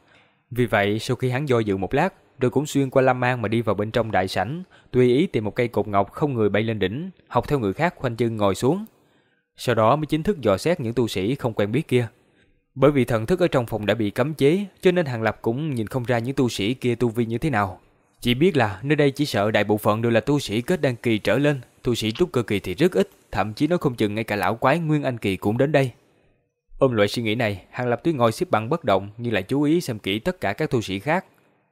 S2: Vì vậy, sau khi hắn do dự một lát, rồi cũng xuyên qua Lam Mang mà đi vào bên trong đại sảnh, tùy ý tìm một cây cột ngọc không người bay lên đỉnh, học theo người khác khoanh chân ngồi xuống. Sau đó mới chính thức dò xét những tu sĩ không quen biết kia. Bởi vì thần thức ở trong phòng đã bị cấm chế, cho nên Hàng Lập cũng nhìn không ra những tu sĩ kia tu vi như thế nào. Chỉ biết là nơi đây chỉ sợ đại bộ phận đều là tu sĩ kết đăng kỳ trở lên, tu sĩ trúc cơ kỳ thì rất ít, thậm chí nó không chừng ngay cả lão quái Nguyên Anh kỳ cũng đến đây. Ôm loại suy nghĩ này, Hàng Lập tuyết ngồi xếp bằng bất động nhưng lại chú ý xem kỹ tất cả các tu sĩ khác.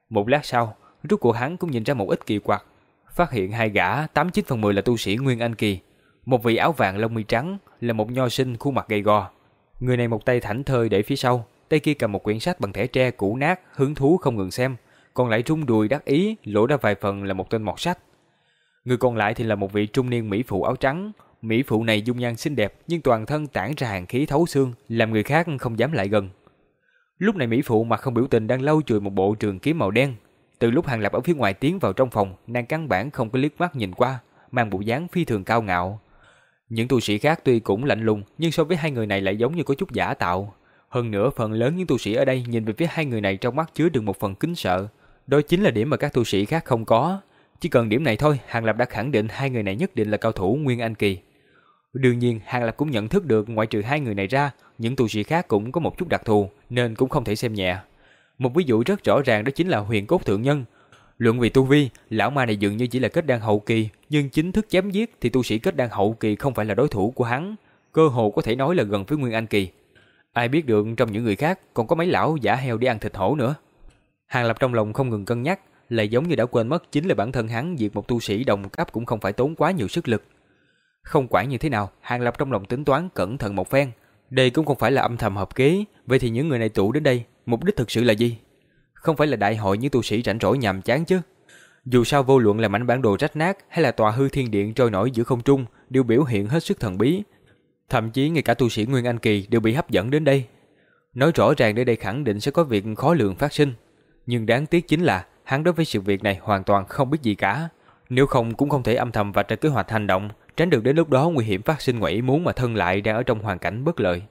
S2: Một lát sau, rút của hắn cũng nhìn ra một ít kỳ quặc, phát hiện hai gã tám chín phần mười là tu sĩ Nguyên Anh kỳ, một vị áo vàng lông mi trắng là một nho sinh khuôn mặt gầy gò. Người này một tay thảnh thơi để phía sau, tay kia cầm một quyển sách bằng thẻ tre cũ nát, hứng thú không ngừng xem, còn lại trung đùi đắc ý, lỗ ra vài phần là một tên mọt sách. Người còn lại thì là một vị trung niên mỹ phụ áo trắng, mỹ phụ này dung nhan xinh đẹp nhưng toàn thân tản ra hàn khí thấu xương, làm người khác không dám lại gần. Lúc này mỹ phụ mặt không biểu tình đang lau chùi một bộ trường kiếm màu đen. Từ lúc Hàng Lập ở phía ngoài tiến vào trong phòng, nàng căn bản không có liếc mắt nhìn qua, mang bộ dáng phi thường cao ngạo. Những tu sĩ khác tuy cũng lạnh lùng, nhưng so với hai người này lại giống như có chút giả tạo. Hơn nữa, phần lớn những tu sĩ ở đây nhìn về phía hai người này trong mắt chứa đựng một phần kính sợ. Đó chính là điểm mà các tu sĩ khác không có. Chỉ cần điểm này thôi, Hàng Lập đã khẳng định hai người này nhất định là cao thủ Nguyên Anh Kỳ. Đương nhiên, Hàng Lập cũng nhận thức được ngoại trừ hai người này ra, những tu sĩ khác cũng có một chút đặc thù, nên cũng không thể xem nhẹ. Một ví dụ rất rõ ràng đó chính là huyền cốt thượng nhân. Luận về tu vi, lão ma này dường như chỉ là kết đan hậu kỳ, nhưng chính thức chém giết thì tu sĩ kết đan hậu kỳ không phải là đối thủ của hắn, cơ hồ có thể nói là gần với Nguyên Anh kỳ. Ai biết được trong những người khác còn có mấy lão giả heo đi ăn thịt hổ nữa. Hàng Lập trong lòng không ngừng cân nhắc, lại giống như đã quên mất chính là bản thân hắn diệt một tu sĩ đồng cấp cũng không phải tốn quá nhiều sức lực. Không quản như thế nào, Hàng Lập trong lòng tính toán cẩn thận một phen. Đây cũng không phải là âm thầm hợp kế, vậy thì những người này tụ đến đây, mục đích thực sự là gì? Không phải là đại hội những tu sĩ rảnh rỗi nhàm chán chứ. Dù sao vô luận là mảnh bản đồ rách nát hay là tòa hư thiên điện trôi nổi giữa không trung đều biểu hiện hết sức thần bí. Thậm chí ngay cả tu sĩ Nguyên Anh Kỳ đều bị hấp dẫn đến đây. Nói rõ ràng nơi đây khẳng định sẽ có việc khó lường phát sinh. Nhưng đáng tiếc chính là hắn đối với sự việc này hoàn toàn không biết gì cả. Nếu không cũng không thể âm thầm vạch ra kế hoạch hành động, tránh được đến lúc đó nguy hiểm phát sinh ngoài ý muốn mà thân lại đang ở trong hoàn cảnh bất lợi.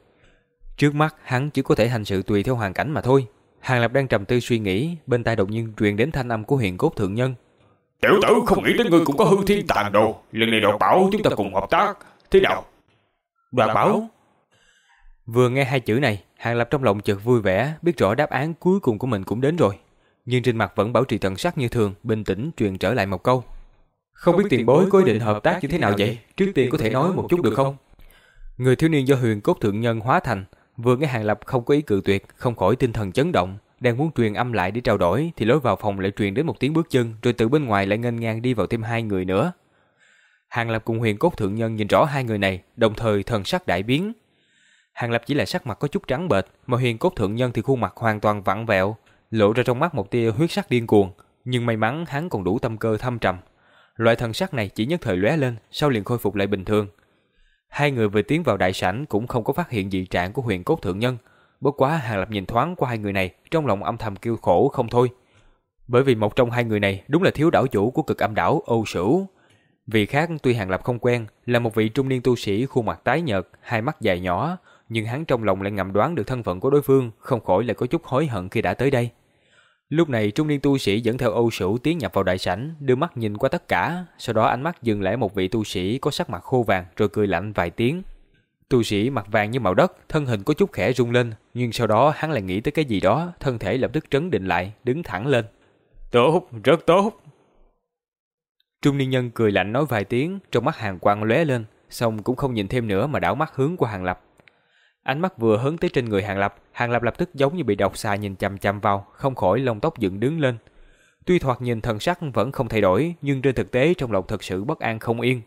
S2: Trước mắt hắn chỉ có thể hành sự tùy theo hoàn cảnh mà thôi. Hàng Lập đang trầm tư suy nghĩ, bên tai đột nhiên truyền đến thanh âm của huyền cốt thượng nhân.
S1: Tiểu tử không nghĩ tới ngươi cũng có hư thiên tàn đồ, lần này đoạt bảo chúng ta cùng hợp tác, thế nào?
S2: Đoạt bảo? Vừa nghe hai chữ này, Hàng Lập trong lòng chợt vui vẻ, biết rõ đáp án cuối cùng của mình cũng đến rồi. Nhưng trên mặt vẫn bảo trì thần sắc như thường, bình tĩnh truyền trở lại một câu. Không biết tiền bối có ý định hợp tác như thế nào vậy? Trước tiên có thể nói một chút được không? Người thiếu niên do huyền cốt thượng nhân hóa thành, vừa nghe Hàng Lập không có ý cự tuyệt, không khỏi tinh thần chấn động, đang muốn truyền âm lại để trao đổi thì lối vào phòng lại truyền đến một tiếng bước chân, rồi từ bên ngoài lại nghênh ngang đi vào thêm hai người nữa. Hàng Lập cùng Huyền Cốt thượng nhân nhìn rõ hai người này, đồng thời thần sắc đại biến. Hàng Lập chỉ là sắc mặt có chút trắng bệch, mà Huyền Cốt thượng nhân thì khuôn mặt hoàn toàn vặn vẹo, lộ ra trong mắt một tia huyết sắc điên cuồng, nhưng may mắn hắn còn đủ tâm cơ thâm trầm. Loại thần sắc này chỉ nhất thời lóe lên, sau liền khôi phục lại bình thường. Hai người vừa tiến vào đại sảnh cũng không có phát hiện dị trạng của huyền cốt thượng nhân. Bất quá Hàng Lập nhìn thoáng qua hai người này, trong lòng âm thầm kêu khổ không thôi. Bởi vì một trong hai người này đúng là thiếu đảo chủ của cực âm đảo Âu Sửu. Vị khác tuy Hàng Lập không quen, là một vị trung niên tu sĩ khuôn mặt tái nhợt, hai mắt dài nhỏ, nhưng hắn trong lòng lại ngầm đoán được thân phận của đối phương, không khỏi lại có chút hối hận khi đã tới đây. Lúc này trung niên tu sĩ dẫn theo Âu Sửu tiến nhập vào đại sảnh, đưa mắt nhìn qua tất cả, sau đó ánh mắt dừng lại một vị tu sĩ có sắc mặt khô vàng rồi cười lạnh vài tiếng. Tu sĩ mặt vàng như màu đất, thân hình có chút khẽ rung lên, nhưng sau đó hắn lại nghĩ tới cái gì đó, thân thể lập tức trấn định lại, đứng thẳng lên.
S1: Tốt, rất tốt.
S2: Trung niên nhân cười lạnh nói vài tiếng, trong mắt hàng quang lóe lên, xong cũng không nhìn thêm nữa mà đảo mắt hướng qua hàng lập. Ánh mắt vừa hướng tới trên người Hàng Lập, Hàng Lập lập tức giống như bị độc xà nhìn chằm chằm vào, không khỏi lông tóc dựng đứng lên. Tuy thoạt nhìn thần sắc vẫn không thay đổi, nhưng trên thực tế trong lòng thật sự bất an không yên.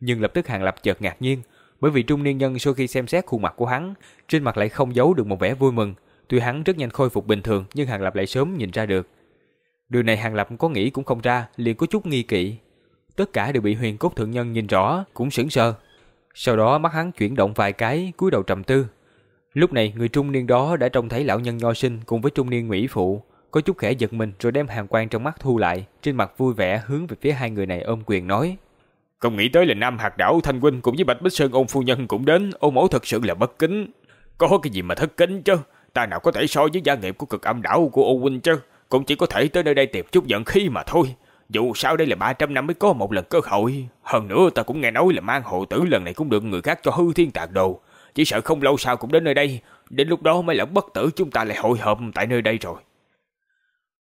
S2: Nhưng lập tức Hàng Lập chợt ngạc nhiên, bởi vì trung niên nhân sau khi xem xét khuôn mặt của hắn, trên mặt lại không giấu được một vẻ vui mừng. Tuy hắn rất nhanh khôi phục bình thường, nhưng Hàng Lập lại sớm nhìn ra được. Điều này Hàng Lập có nghĩ cũng không ra, liền có chút nghi kỵ. Tất cả đều bị huyền cốt thượng nhân nhìn rõ, cũng sững sờ. Sau đó mắt hắn chuyển động vài cái, cúi đầu trầm tư, Lúc này người trung niên đó đã trông thấy lão nhân nho sinh cùng với trung niên ngụy phụ, có chút khẽ giật mình rồi đem hàng quan trong mắt thu lại, trên mặt vui vẻ hướng về phía hai người này ôm quyền nói.
S1: Không nghĩ tới là Nam Hạt Đảo Thanh Huynh cùng với Bạch Bích Sơn ôn phu nhân cũng đến, ôn mẫu thật sự là bất kính. Có cái gì mà thất kính chứ, ta nào có thể so với gia nghiệp của cực âm đảo của ôn huynh chứ, cũng chỉ có thể tới nơi đây tìm chút giận khí mà thôi. Dù sao đây là 300 năm mới có một lần cơ hội, hơn nữa ta cũng nghe nói là mang hộ tử lần này cũng được người khác cho hư thiên tạc đồ. Chỉ sợ không lâu sau cũng đến nơi đây, đến lúc đó mới là bất tử chúng ta lại hội họp tại nơi đây rồi.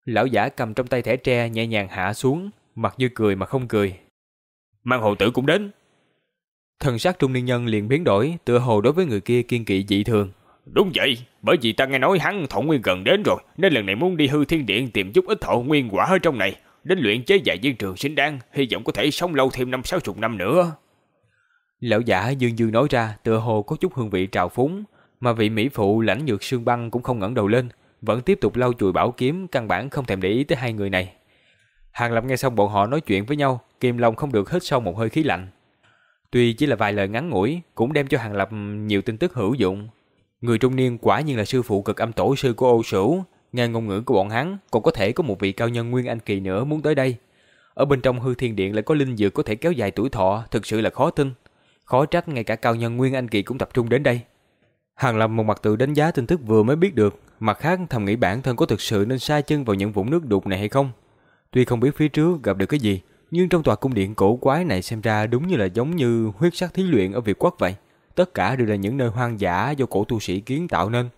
S2: Lão giả cầm trong tay thẻ tre nhẹ nhàng hạ xuống, mặt như cười mà không cười.
S1: Mang hồ tử cũng đến.
S2: Thần sắc trung niên nhân liền biến đổi, tựa hồ đối với người kia kiên kỵ dị thường.
S1: Đúng vậy, bởi vì ta nghe nói hắn thọ nguyên gần đến rồi, nên lần này muốn đi hư thiên điện tìm chút ít thọ nguyên quả ở trong này, đến luyện chế dạy viên trường sinh đan, hy vọng có thể sống lâu thêm năm sáu chục năm nữa.
S2: Lão giả dương dương nói ra, tựa hồ có chút hương vị trào phúng, mà vị mỹ phụ lãnh nhược sương băng cũng không ngẩng đầu lên, vẫn tiếp tục lau chùi bảo kiếm, căn bản không thèm để ý tới hai người này. Hàng Lập nghe xong bọn họ nói chuyện với nhau, Kim Long không được hít sâu một hơi khí lạnh. Tuy chỉ là vài lời ngắn ngủi, cũng đem cho Hàng Lập nhiều tin tức hữu dụng. Người trung niên quả nhiên là sư phụ cực âm tổ sư của Âu Sửu, nghe ngôn ngữ của bọn hắn, còn có thể có một vị cao nhân Nguyên Anh Kỳ nữa muốn tới đây. Ở bên trong hư thiên điện lại có linh dược có thể kéo dài tuổi thọ, thực sự là khó tin. Khó trách ngay cả cao nhân Nguyên Anh Kỳ cũng tập trung đến đây. Hàng Lập một mặt tự đánh giá tin tức vừa mới biết được, mặt khác thầm nghĩ bản thân có thực sự nên sai chân vào những vũng nước đục này hay không. Tuy không biết phía trước gặp được cái gì, nhưng trong tòa cung điện cổ quái này xem ra đúng như là giống như huyết sắc thí luyện ở Việt Quốc vậy. Tất cả đều là những nơi hoang dã do cổ tu sĩ kiến tạo nên.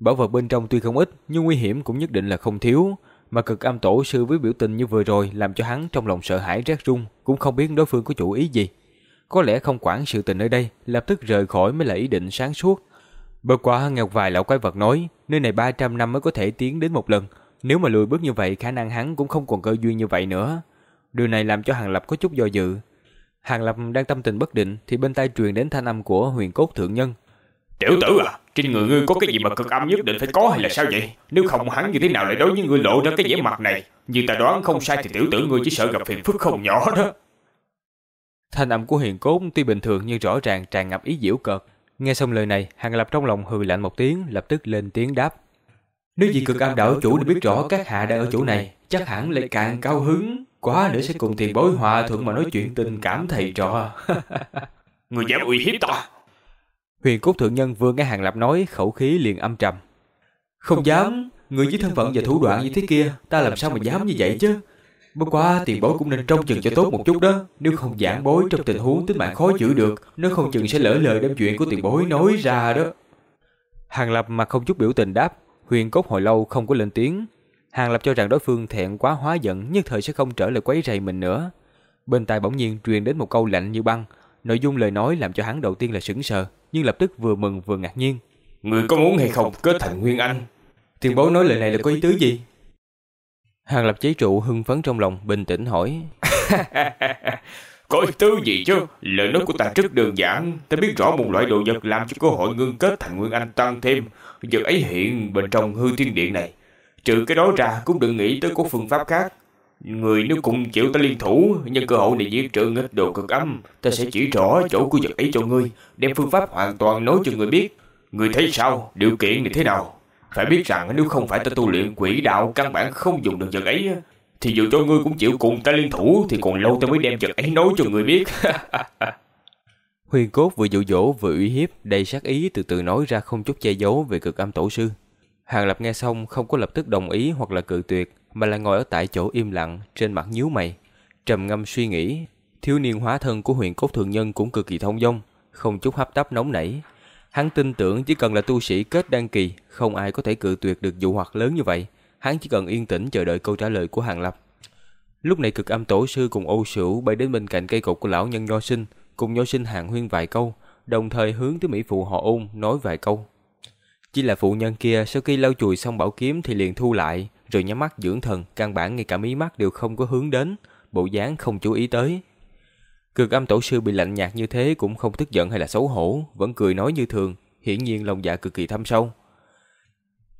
S2: Bảo vật bên trong tuy không ít, nhưng nguy hiểm cũng nhất định là không thiếu. Mà cực âm tổ sư với biểu tình như vừa rồi làm cho hắn trong lòng sợ hãi rét run, cũng không biết đối phương có chủ ý gì. Có lẽ không quản sự tình ở đây, lập tức rời khỏi mới là ý định sáng suốt. Bất quá nghe vài lão quái vật nói, nơi này 300 năm mới có thể tiến đến một lần. Nếu mà lùi bước như vậy, khả năng hắn cũng không còn cơ duyên như vậy nữa. Điều này làm cho Hàng Lập có chút do dự. Hàng Lập đang tâm tình bất định thì bên tai truyền đến thanh âm của huyền cốt thượng nhân.
S1: Tiểu tử à, trên người ngươi có cái gì mà cực âm nhất định phải có hay là sao vậy? Nếu không hắn như thế nào lại đối với ngươi lộ ra cái vẻ mặt này? Như ta đoán không sai thì tiểu tử ngươi chỉ sợ gặp phiền phức không nhỏ đó.
S2: Thanh âm của huyền cốt tuy bình thường nhưng rõ ràng tràn ngập ý giễu cợt. Nghe xong lời này, Hàng Lập trong lòng hừ lạnh một tiếng, lập tức lên tiếng đáp. Nếu gì cực âm đảo chủ đã biết rõ các hạ đang ở chỗ này, chắc hẳn lại càng cao hứng. Quá nữa sẽ cùng tiền bối hòa thuận mà nói chuyện tình cảm thầy trò.
S1: Người dám uy hiếp ta.
S2: Huyền cốt thượng nhân vừa nghe Hàng Lập nói, khẩu khí liền âm trầm. Không dám, người với thân phận và thủ đoạn như thế kia, ta làm sao mà dám như vậy chứ? Bất quá tiền bối cũng nên trông chừng cho tốt một chút đó. Nếu không giảng bối trong tình huống tính mạng khó giữ được Nó không chừng sẽ lỡ lời đem chuyện của tiền bối nói ra đó. Hàng Lập mà không chút biểu tình đáp Huyền cốt hồi lâu không có lên tiếng. Hàng Lập cho rằng đối phương thẹn quá hóa giận Nhất thời sẽ không trở lại quấy rầy mình nữa. Bên tai bỗng nhiên truyền đến một câu lạnh như băng. Nội dung lời nói làm cho hắn đầu tiên là sững sờ Nhưng lập tức vừa mừng vừa ngạc nhiên.
S1: Người có muốn hay không? Kết thành Nguyên Anh.
S2: Tiền bối nói lời này là có ý tứ gì Hàng lập chế trụ hưng phấn trong lòng, bình tĩnh hỏi.
S1: Có ý tứ gì chứ? Lời nói của ta rất đơn giản. Ta biết rõ một loại đồ vật làm cho cơ hội ngưng kết thành Nguyên Anh tăng thêm. Vật ấy hiện bên trong hư thiên điện này. Trừ cái đó ra cũng đừng nghĩ tới có phương pháp khác. Người nếu cùng chịu ta liên thủ, nhân cơ hội này giết trừ nghịch đồ cực âm, ta sẽ chỉ rõ chỗ của vật ấy cho ngươi, đem phương pháp hoàn toàn nói cho người biết. Người thấy sao? Điều kiện này thế nào? Phải biết rằng nếu không phải ta tu luyện quỷ đạo căn bản không dùng được vật ấy, Thì dù cho ngươi cũng chịu cùng ta liên thủ, Thì còn lâu ta mới đem vật ấy nói cho người biết.
S2: Huyền cốt vừa dụ dỗ vừa uy hiếp, Đầy sát ý từ từ nói ra không chút che giấu về cực âm tổ sư. Hàng Lập nghe xong không có lập tức đồng ý hoặc là cự tuyệt, Mà là ngồi ở tại chỗ im lặng, Trên mặt nhíu mày. Trầm ngâm suy nghĩ, Thiếu niên hóa thân của huyền cốt thượng nhân cũng cực kỳ thông dong, Không chút hấp tấp nóng nảy. Hắn tin tưởng chỉ cần là tu sĩ kết đăng kỳ, không ai có thể cự tuyệt được dụ hoặc lớn như vậy. Hắn chỉ cần yên tĩnh chờ đợi câu trả lời của Hàng Lập. Lúc này cực âm tổ sư cùng ô sửu bay đến bên cạnh cây cột của lão nhân nho sinh, cùng nho sinh hàng huyên vài câu, đồng thời hướng tới Mỹ phụ họ ôn nói vài câu. Chỉ là phụ nhân kia sau khi lau chùi xong bảo kiếm thì liền thu lại, rồi nhắm mắt dưỡng thần, căn bản ngay cả mí mắt đều không có hướng đến, bộ dáng không chú ý tới. Cực âm tổ sư bị lạnh nhạt như thế cũng không tức giận hay là xấu hổ, vẫn cười nói như thường, hiển nhiên lòng dạ cực kỳ thâm sâu.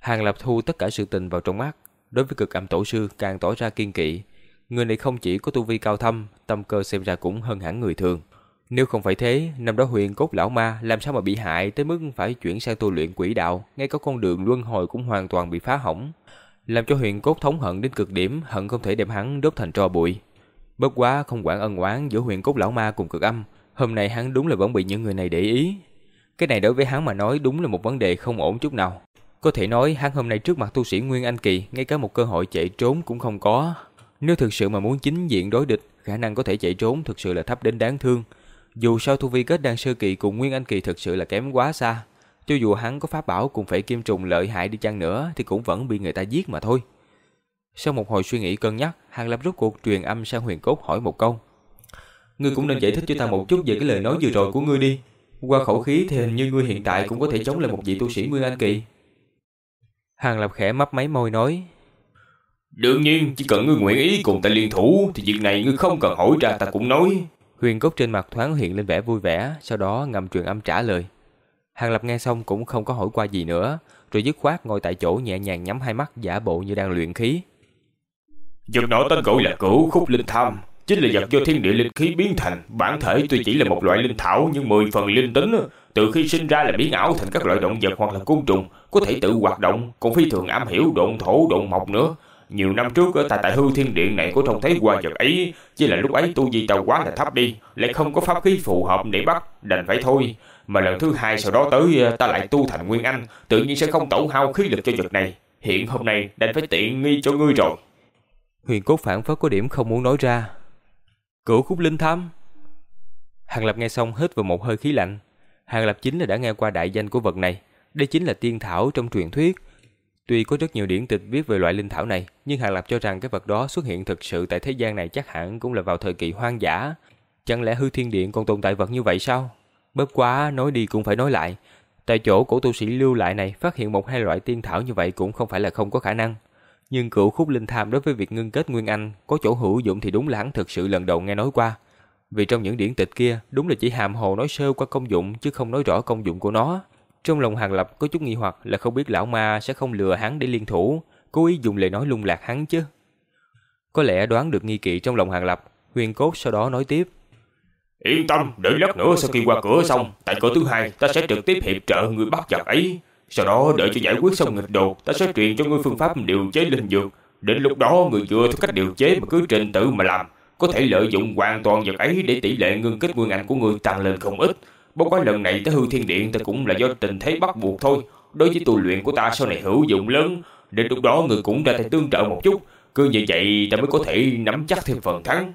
S2: Hàng Lập thu tất cả sự tình vào trong mắt, đối với cực âm tổ sư càng tỏ ra kiên kỵ. Người này không chỉ có tu vi cao thâm, tâm cơ xem ra cũng hơn hẳn người thường. Nếu không phải thế, năm đó huyền cốt lão ma làm sao mà bị hại tới mức phải chuyển sang tu luyện quỷ đạo, ngay cả con đường luân hồi cũng hoàn toàn bị phá hỏng. làm cho huyền cốt thống hận đến cực điểm, hận không thể đem hắn đốt thành tro bụi. Bất quá không quản ân oán giữa huyền cốt lão ma cùng cực âm, hôm nay hắn đúng là vẫn bị những người này để ý. Cái này đối với hắn mà nói đúng là một vấn đề không ổn chút nào. Có thể nói hắn hôm nay trước mặt tu sĩ Nguyên Anh Kỳ, ngay cả một cơ hội chạy trốn cũng không có. Nếu thực sự mà muốn chính diện đối địch, khả năng có thể chạy trốn thực sự là thấp đến đáng thương. Dù sao tu vi kết đan sơ kỳ cùng Nguyên Anh Kỳ thực sự là kém quá xa. Cho dù hắn có pháp bảo cùng phải kim trùng lợi hại đi chăng nữa thì cũng vẫn bị người ta giết mà thôi. Sau một hồi suy nghĩ cân nhắc, Hàng Lập rút cuộc truyền âm sang huyền cốt hỏi một câu. Ngươi cũng nên giải thích cho ta một chút về cái lời nói vừa rồi của ngươi đi. Qua khẩu khí thì hình như ngươi hiện tại cũng có thể chống lại một vị tu sĩ Nguyên Anh Kỳ. Hàng Lập khẽ mấp máy môi nói.
S1: Đương nhiên, chỉ cần ngươi nguyện ý cùng ta liên thủ thì việc này ngươi không cần hỏi ra ta cũng nói.
S2: Huyền cốt trên mặt thoáng hiện lên vẻ vui vẻ, sau đó ngầm truyền âm trả lời. Hàng Lập nghe xong cũng không có hỏi qua gì nữa, rồi dứt khoát ngồi tại chỗ nhẹ nhàng nhắm hai mắt giả bộ như đang luyện khí.
S1: Vật nổ tên gọi là cửu khúc linh tham, chính là vật do thiên địa linh khí biến thành. Bản thể tuy chỉ là một loại linh thảo nhưng mười phần linh tính, từ khi sinh ra là biến ảo thành các loại động vật hoặc là côn trùng, có thể tự hoạt động, còn phi thường am hiểu độn thổ độn mộc nữa. Nhiều năm trước ờ, ở tại tại hư thiên điện này có trông thấy qua vật ấy, chỉ là lúc ấy tu vi tàu quá là thấp đi, lại không có pháp khí phù hợp để bắt, đành phải thôi. Mà lần thứ hai sau đó tới ờ, ta lại tu thành nguyên anh, tự nhiên sẽ không tổn hao khí lực cho vật này. Hiện hôm nay đành phải tiện nghi cho ngươi rồi.
S2: Huyền cốt phản phất có điểm không muốn nói ra. Cửu khúc linh thăm. Hàng Lập nghe xong hít vào một hơi khí lạnh. Hàng Lập chính là đã nghe qua đại danh của vật này. Đây chính là tiên thảo trong truyền thuyết. Tuy có rất nhiều điển tịch viết về loại linh thảo này, nhưng Hàng Lập cho rằng cái vật đó xuất hiện thực sự tại thế gian này chắc hẳn cũng là vào thời kỳ hoang dã. Chẳng lẽ hư thiên điện còn tồn tại vật như vậy sao? Bất quá, nói đi cũng phải nói lại. Tại chỗ cổ tu sĩ lưu lại này phát hiện một hai loại tiên thảo như vậy cũng không phải là không có khả năng. Nhưng cửu khúc linh tham đối với việc ngưng kết Nguyên Anh có chỗ hữu dụng thì đúng là hắn thực sự lần đầu nghe nói qua. Vì trong những điển tịch kia đúng là chỉ hàm hồ nói sơ qua công dụng chứ không nói rõ công dụng của nó. Trong lòng Hàng Lập có chút nghi hoặc là không biết lão ma sẽ không lừa hắn để liên thủ, cố ý dùng lời nói lung lạc hắn chứ. Có lẽ đoán được nghi kỵ trong lòng Hàng Lập, Huyền Cốt sau đó nói tiếp.
S1: Yên tâm, đợi lát nữa sau khi qua cửa xong, tại cửa thứ hai ta sẽ trực tiếp hiệp trợ người bắt giặc ấy. Sau đó đợi cho giải quyết xong nghịch đồ, ta sẽ truyền cho ngươi phương pháp điều chế linh dược. Đến lúc đó người dựa theo cách điều chế mà cứ trình tự mà làm, có thể lợi dụng hoàn toàn vật ấy để tỷ lệ ngưng kết nguyên ảnh của người tăng lên không ít. Bất quá lần này tới hư thiên điện ta cũng là do tình thế bắt buộc thôi. Đối với tu luyện của ta sau này hữu dụng lớn. Đến lúc đó người cũng ra tay tương trợ một chút. Cứ như vậy ta mới có thể nắm chắc thêm phần thắng.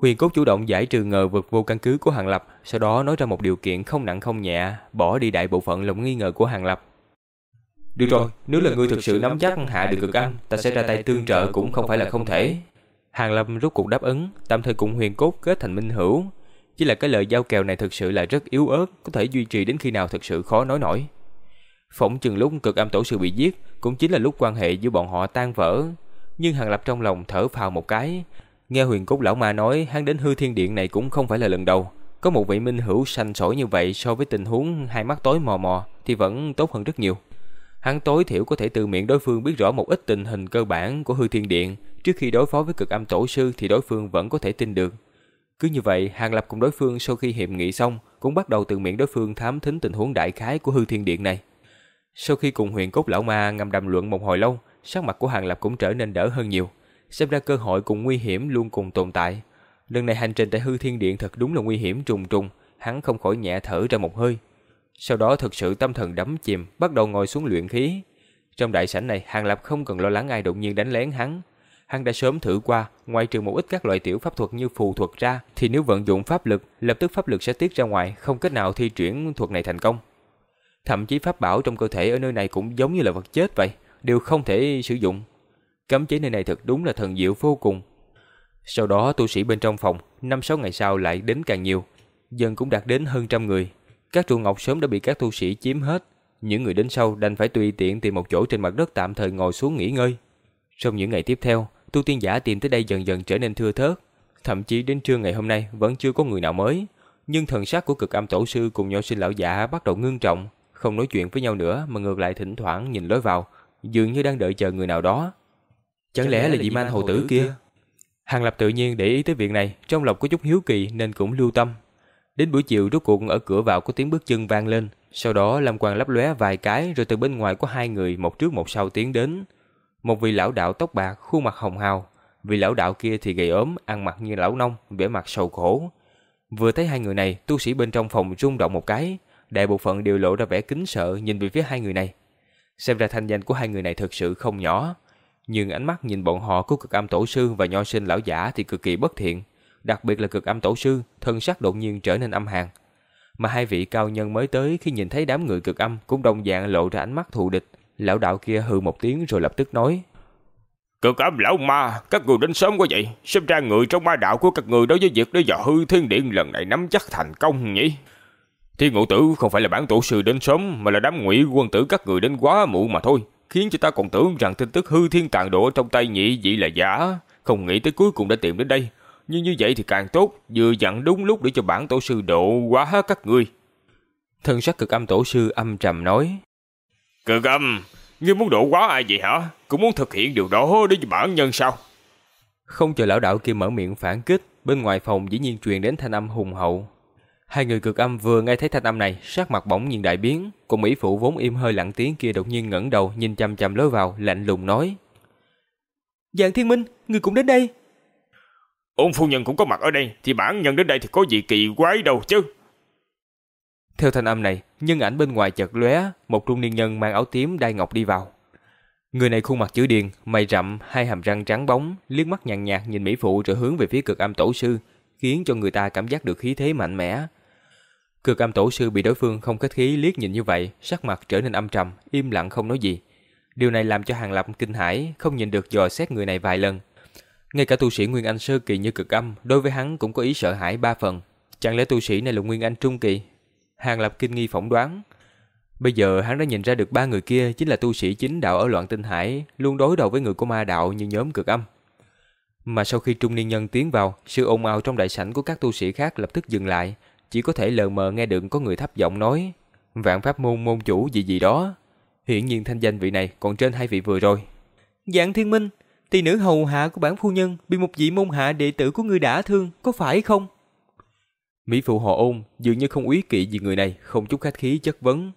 S2: Huyền Cốt chủ động giải trừ ngờ vực vô căn cứ của Hàng Lập, sau đó nói ra một điều kiện không nặng không nhẹ, bỏ đi đại bộ phận lòng nghi ngờ của Hàng Lập. Được rồi, nếu là ngươi thực sự nắm chắc hạ được cực ăn, ta sẽ ra tay tương trợ cũng không phải là không thể. Hàng Lập rút cuộc đáp ứng, tạm thời cùng Huyền Cốt kết thành minh hữu. Chỉ là cái lời giao kèo này thực sự là rất yếu ớt, có thể duy trì đến khi nào thực sự khó nói nổi. Phỏng chừng lúc cực âm tổ sư bị giết, cũng chính là lúc quan hệ giữa bọn họ tan vỡ. Nhưng Hàng Lập trong lòng thở phào một cái, Nghe huyền cốt lão ma nói hắn đến hư thiên điện này cũng không phải là lần đầu. Có một vị minh hữu sanh sỏi như vậy so với tình huống hai mắt tối mò mò thì vẫn tốt hơn rất nhiều. Hắn tối thiểu có thể từ miệng đối phương biết rõ một ít tình hình cơ bản của hư thiên điện. Trước khi đối phó với cực âm tổ sư thì đối phương vẫn có thể tin được. Cứ như vậy, Hàng Lập cùng đối phương sau khi hiệp nghị xong cũng bắt đầu từ miệng đối phương thám thính tình huống đại khái của hư thiên điện này. Sau khi cùng huyền cốt lão ma ngầm đàm luận một hồi lâu, sắc mặt của Hàng Lập cũng trở nên đỡ hơn nhiều xem ra cơ hội cùng nguy hiểm luôn cùng tồn tại. Lần này hành trình tại hư thiên điện thật đúng là nguy hiểm trùng trùng, hắn không khỏi nhẹ thở ra một hơi. Sau đó thực sự tâm thần đắm chìm, bắt đầu ngồi xuống luyện khí. Trong đại sảnh này, Hàng Lập không cần lo lắng ai đột nhiên đánh lén hắn. Hắn đã sớm thử qua, ngoài trừ một ít các loại tiểu pháp thuật như phù thuật ra, thì nếu vận dụng pháp lực, lập tức pháp lực sẽ tiết ra ngoài, không cách nào thi triển thuật này thành công. Thậm chí pháp bảo trong cơ thể ở nơi này cũng giống như là vật chết vậy, đều không thể sử dụng. Cấm chế nơi này thật đúng là thần diệu vô cùng. Sau đó tu sĩ bên trong phòng, năm sáu ngày sau lại đến càng nhiều, dần cũng đạt đến hơn trăm người. Các trụ ngọc sớm đã bị các tu sĩ chiếm hết, những người đến sau đành phải tùy tiện tìm một chỗ trên mặt đất tạm thời ngồi xuống nghỉ ngơi. Trong những ngày tiếp theo, tu tiên giả tìm tới đây dần dần trở nên thưa thớt, thậm chí đến trưa ngày hôm nay vẫn chưa có người nào mới. Nhưng thần sắc của cực âm tổ sư cùng nho sinh lão giả bắt đầu ngưng trọng, không nói chuyện với nhau nữa mà ngược lại thỉnh thoảng nhìn lối vào, dường như đang đợi chờ người nào đó. Chẳng lẽ là vị man hầu tử kia? Hàng Lập tự nhiên để ý tới việc này, trong lòng có chút hiếu kỳ nên cũng lưu tâm. Đến buổi chiều rốt cuộc ở cửa vào có tiếng bước chân vang lên, Sau đó Lam Quang lấp lóe vài cái rồi từ bên ngoài có hai người một trước một sau tiến đến. Một vị lão đạo tóc bạc, khuôn mặt hồng hào. Vị lão đạo kia thì gầy ốm, ăn mặc như lão nông, vẻ mặt sầu khổ. Vừa thấy hai người này, tu sĩ bên trong phòng rung động một cái. Đại bộ phận đều lộ ra vẻ kính sợ nhìn về phía hai người này. Xem ra thanh danh của hai người này thực sự không nhỏ. Nhưng ánh mắt nhìn bọn họ của cực âm tổ sư và nho sinh lão giả thì cực kỳ bất thiện. Đặc biệt là cực âm tổ sư, thân sắc đột nhiên trở nên âm hàn. Mà hai vị cao nhân mới tới khi nhìn thấy đám người cực âm cũng đồng dạng lộ ra ánh mắt thù địch. Lão đạo kia hừ một tiếng rồi lập tức nói.
S1: Cực âm lão ma, các người đến sớm quá vậy. Xem ra người trong ma đạo của các người đối với việc đối dò hư thiên điện lần này nắm chắc thành công nhỉ? Thiên ngũ tử không phải là bản tổ sư đến sớm mà là đám ngụy quân tử các người đến quá muộn mà thôi. Khiến cho ta còn tưởng rằng tin tức hư thiên tàn độ trong tay nhị vị là giả. Không nghĩ tới cuối cùng đã tìm đến đây. Nhưng như vậy thì càng tốt, vừa dặn đúng lúc để cho bản tổ sư độ quá các ngươi.
S2: Thân sắc cực âm tổ sư âm trầm nói.
S1: Cực âm, ngươi muốn độ quá ai vậy hả? Cũng muốn thực hiện điều đó để cho bản nhân sao?
S2: Không chờ lão đạo kia mở miệng phản kích, bên ngoài phòng dĩ nhiên truyền đến thanh âm hùng hậu. Hai người cực âm vừa nghe thấy thanh âm này, sắc mặt bỗng nhiên đại biến, còn mỹ phụ vốn im hơi lặng tiếng kia đột nhiên ngẩng đầu nhìn chăm chăm lối vào, lạnh lùng nói:
S3: "Dạng Thiên Minh, người cũng đến đây?"
S1: Ôn phu nhân cũng có mặt ở đây, thì bản nhân đến đây thì có gì kỳ quái đâu chứ.
S2: Theo thanh âm này, nhân ảnh bên ngoài chợt lóe, một trung niên nhân mang áo tím đai ngọc đi vào. Người này khuôn mặt chữ điền, mày rậm, hai hàm răng trắng bóng, liếc mắt nhàn nhạt nhìn mỹ phụ rồi hướng về phía cực âm tổ sư, khiến cho người ta cảm giác được khí thế mạnh mẽ. Cực âm tổ sư bị đối phương không khách khí liếc nhìn như vậy, sắc mặt trở nên âm trầm, im lặng không nói gì. Điều này làm cho Hàng Lập kinh hãi, không nhìn được dò xét người này vài lần. Ngay cả tu sĩ Nguyên Anh sơ kỳ như cực âm, đối với hắn cũng có ý sợ hãi ba phần. Chẳng lẽ tu sĩ này là Nguyên Anh trung kỳ? Hàng Lập kinh nghi phỏng đoán. Bây giờ hắn đã nhìn ra được ba người kia chính là tu sĩ chính đạo ở loạn tinh hải, luôn đối đầu với người của ma đạo như nhóm cực âm. Mà sau khi trung niên nhân tiến vào, sự ồn ào trong đại sảnh của các tu sĩ khác lập tức dừng lại, chỉ có thể lờ mờ nghe được có người thấp giọng nói, vạn pháp môn môn chủ gì gì đó. Hiển nhiên thanh danh vị này còn trên hai vị vừa rồi.
S3: Dạng thiên minh, tỷ nữ hầu hạ của bản phu nhân bị một vị môn hạ đệ tử của người đã thương, có phải không?
S2: Mỹ phụ họ ôn dường như không úy kỵ gì người này, không chút khách khí chất vấn.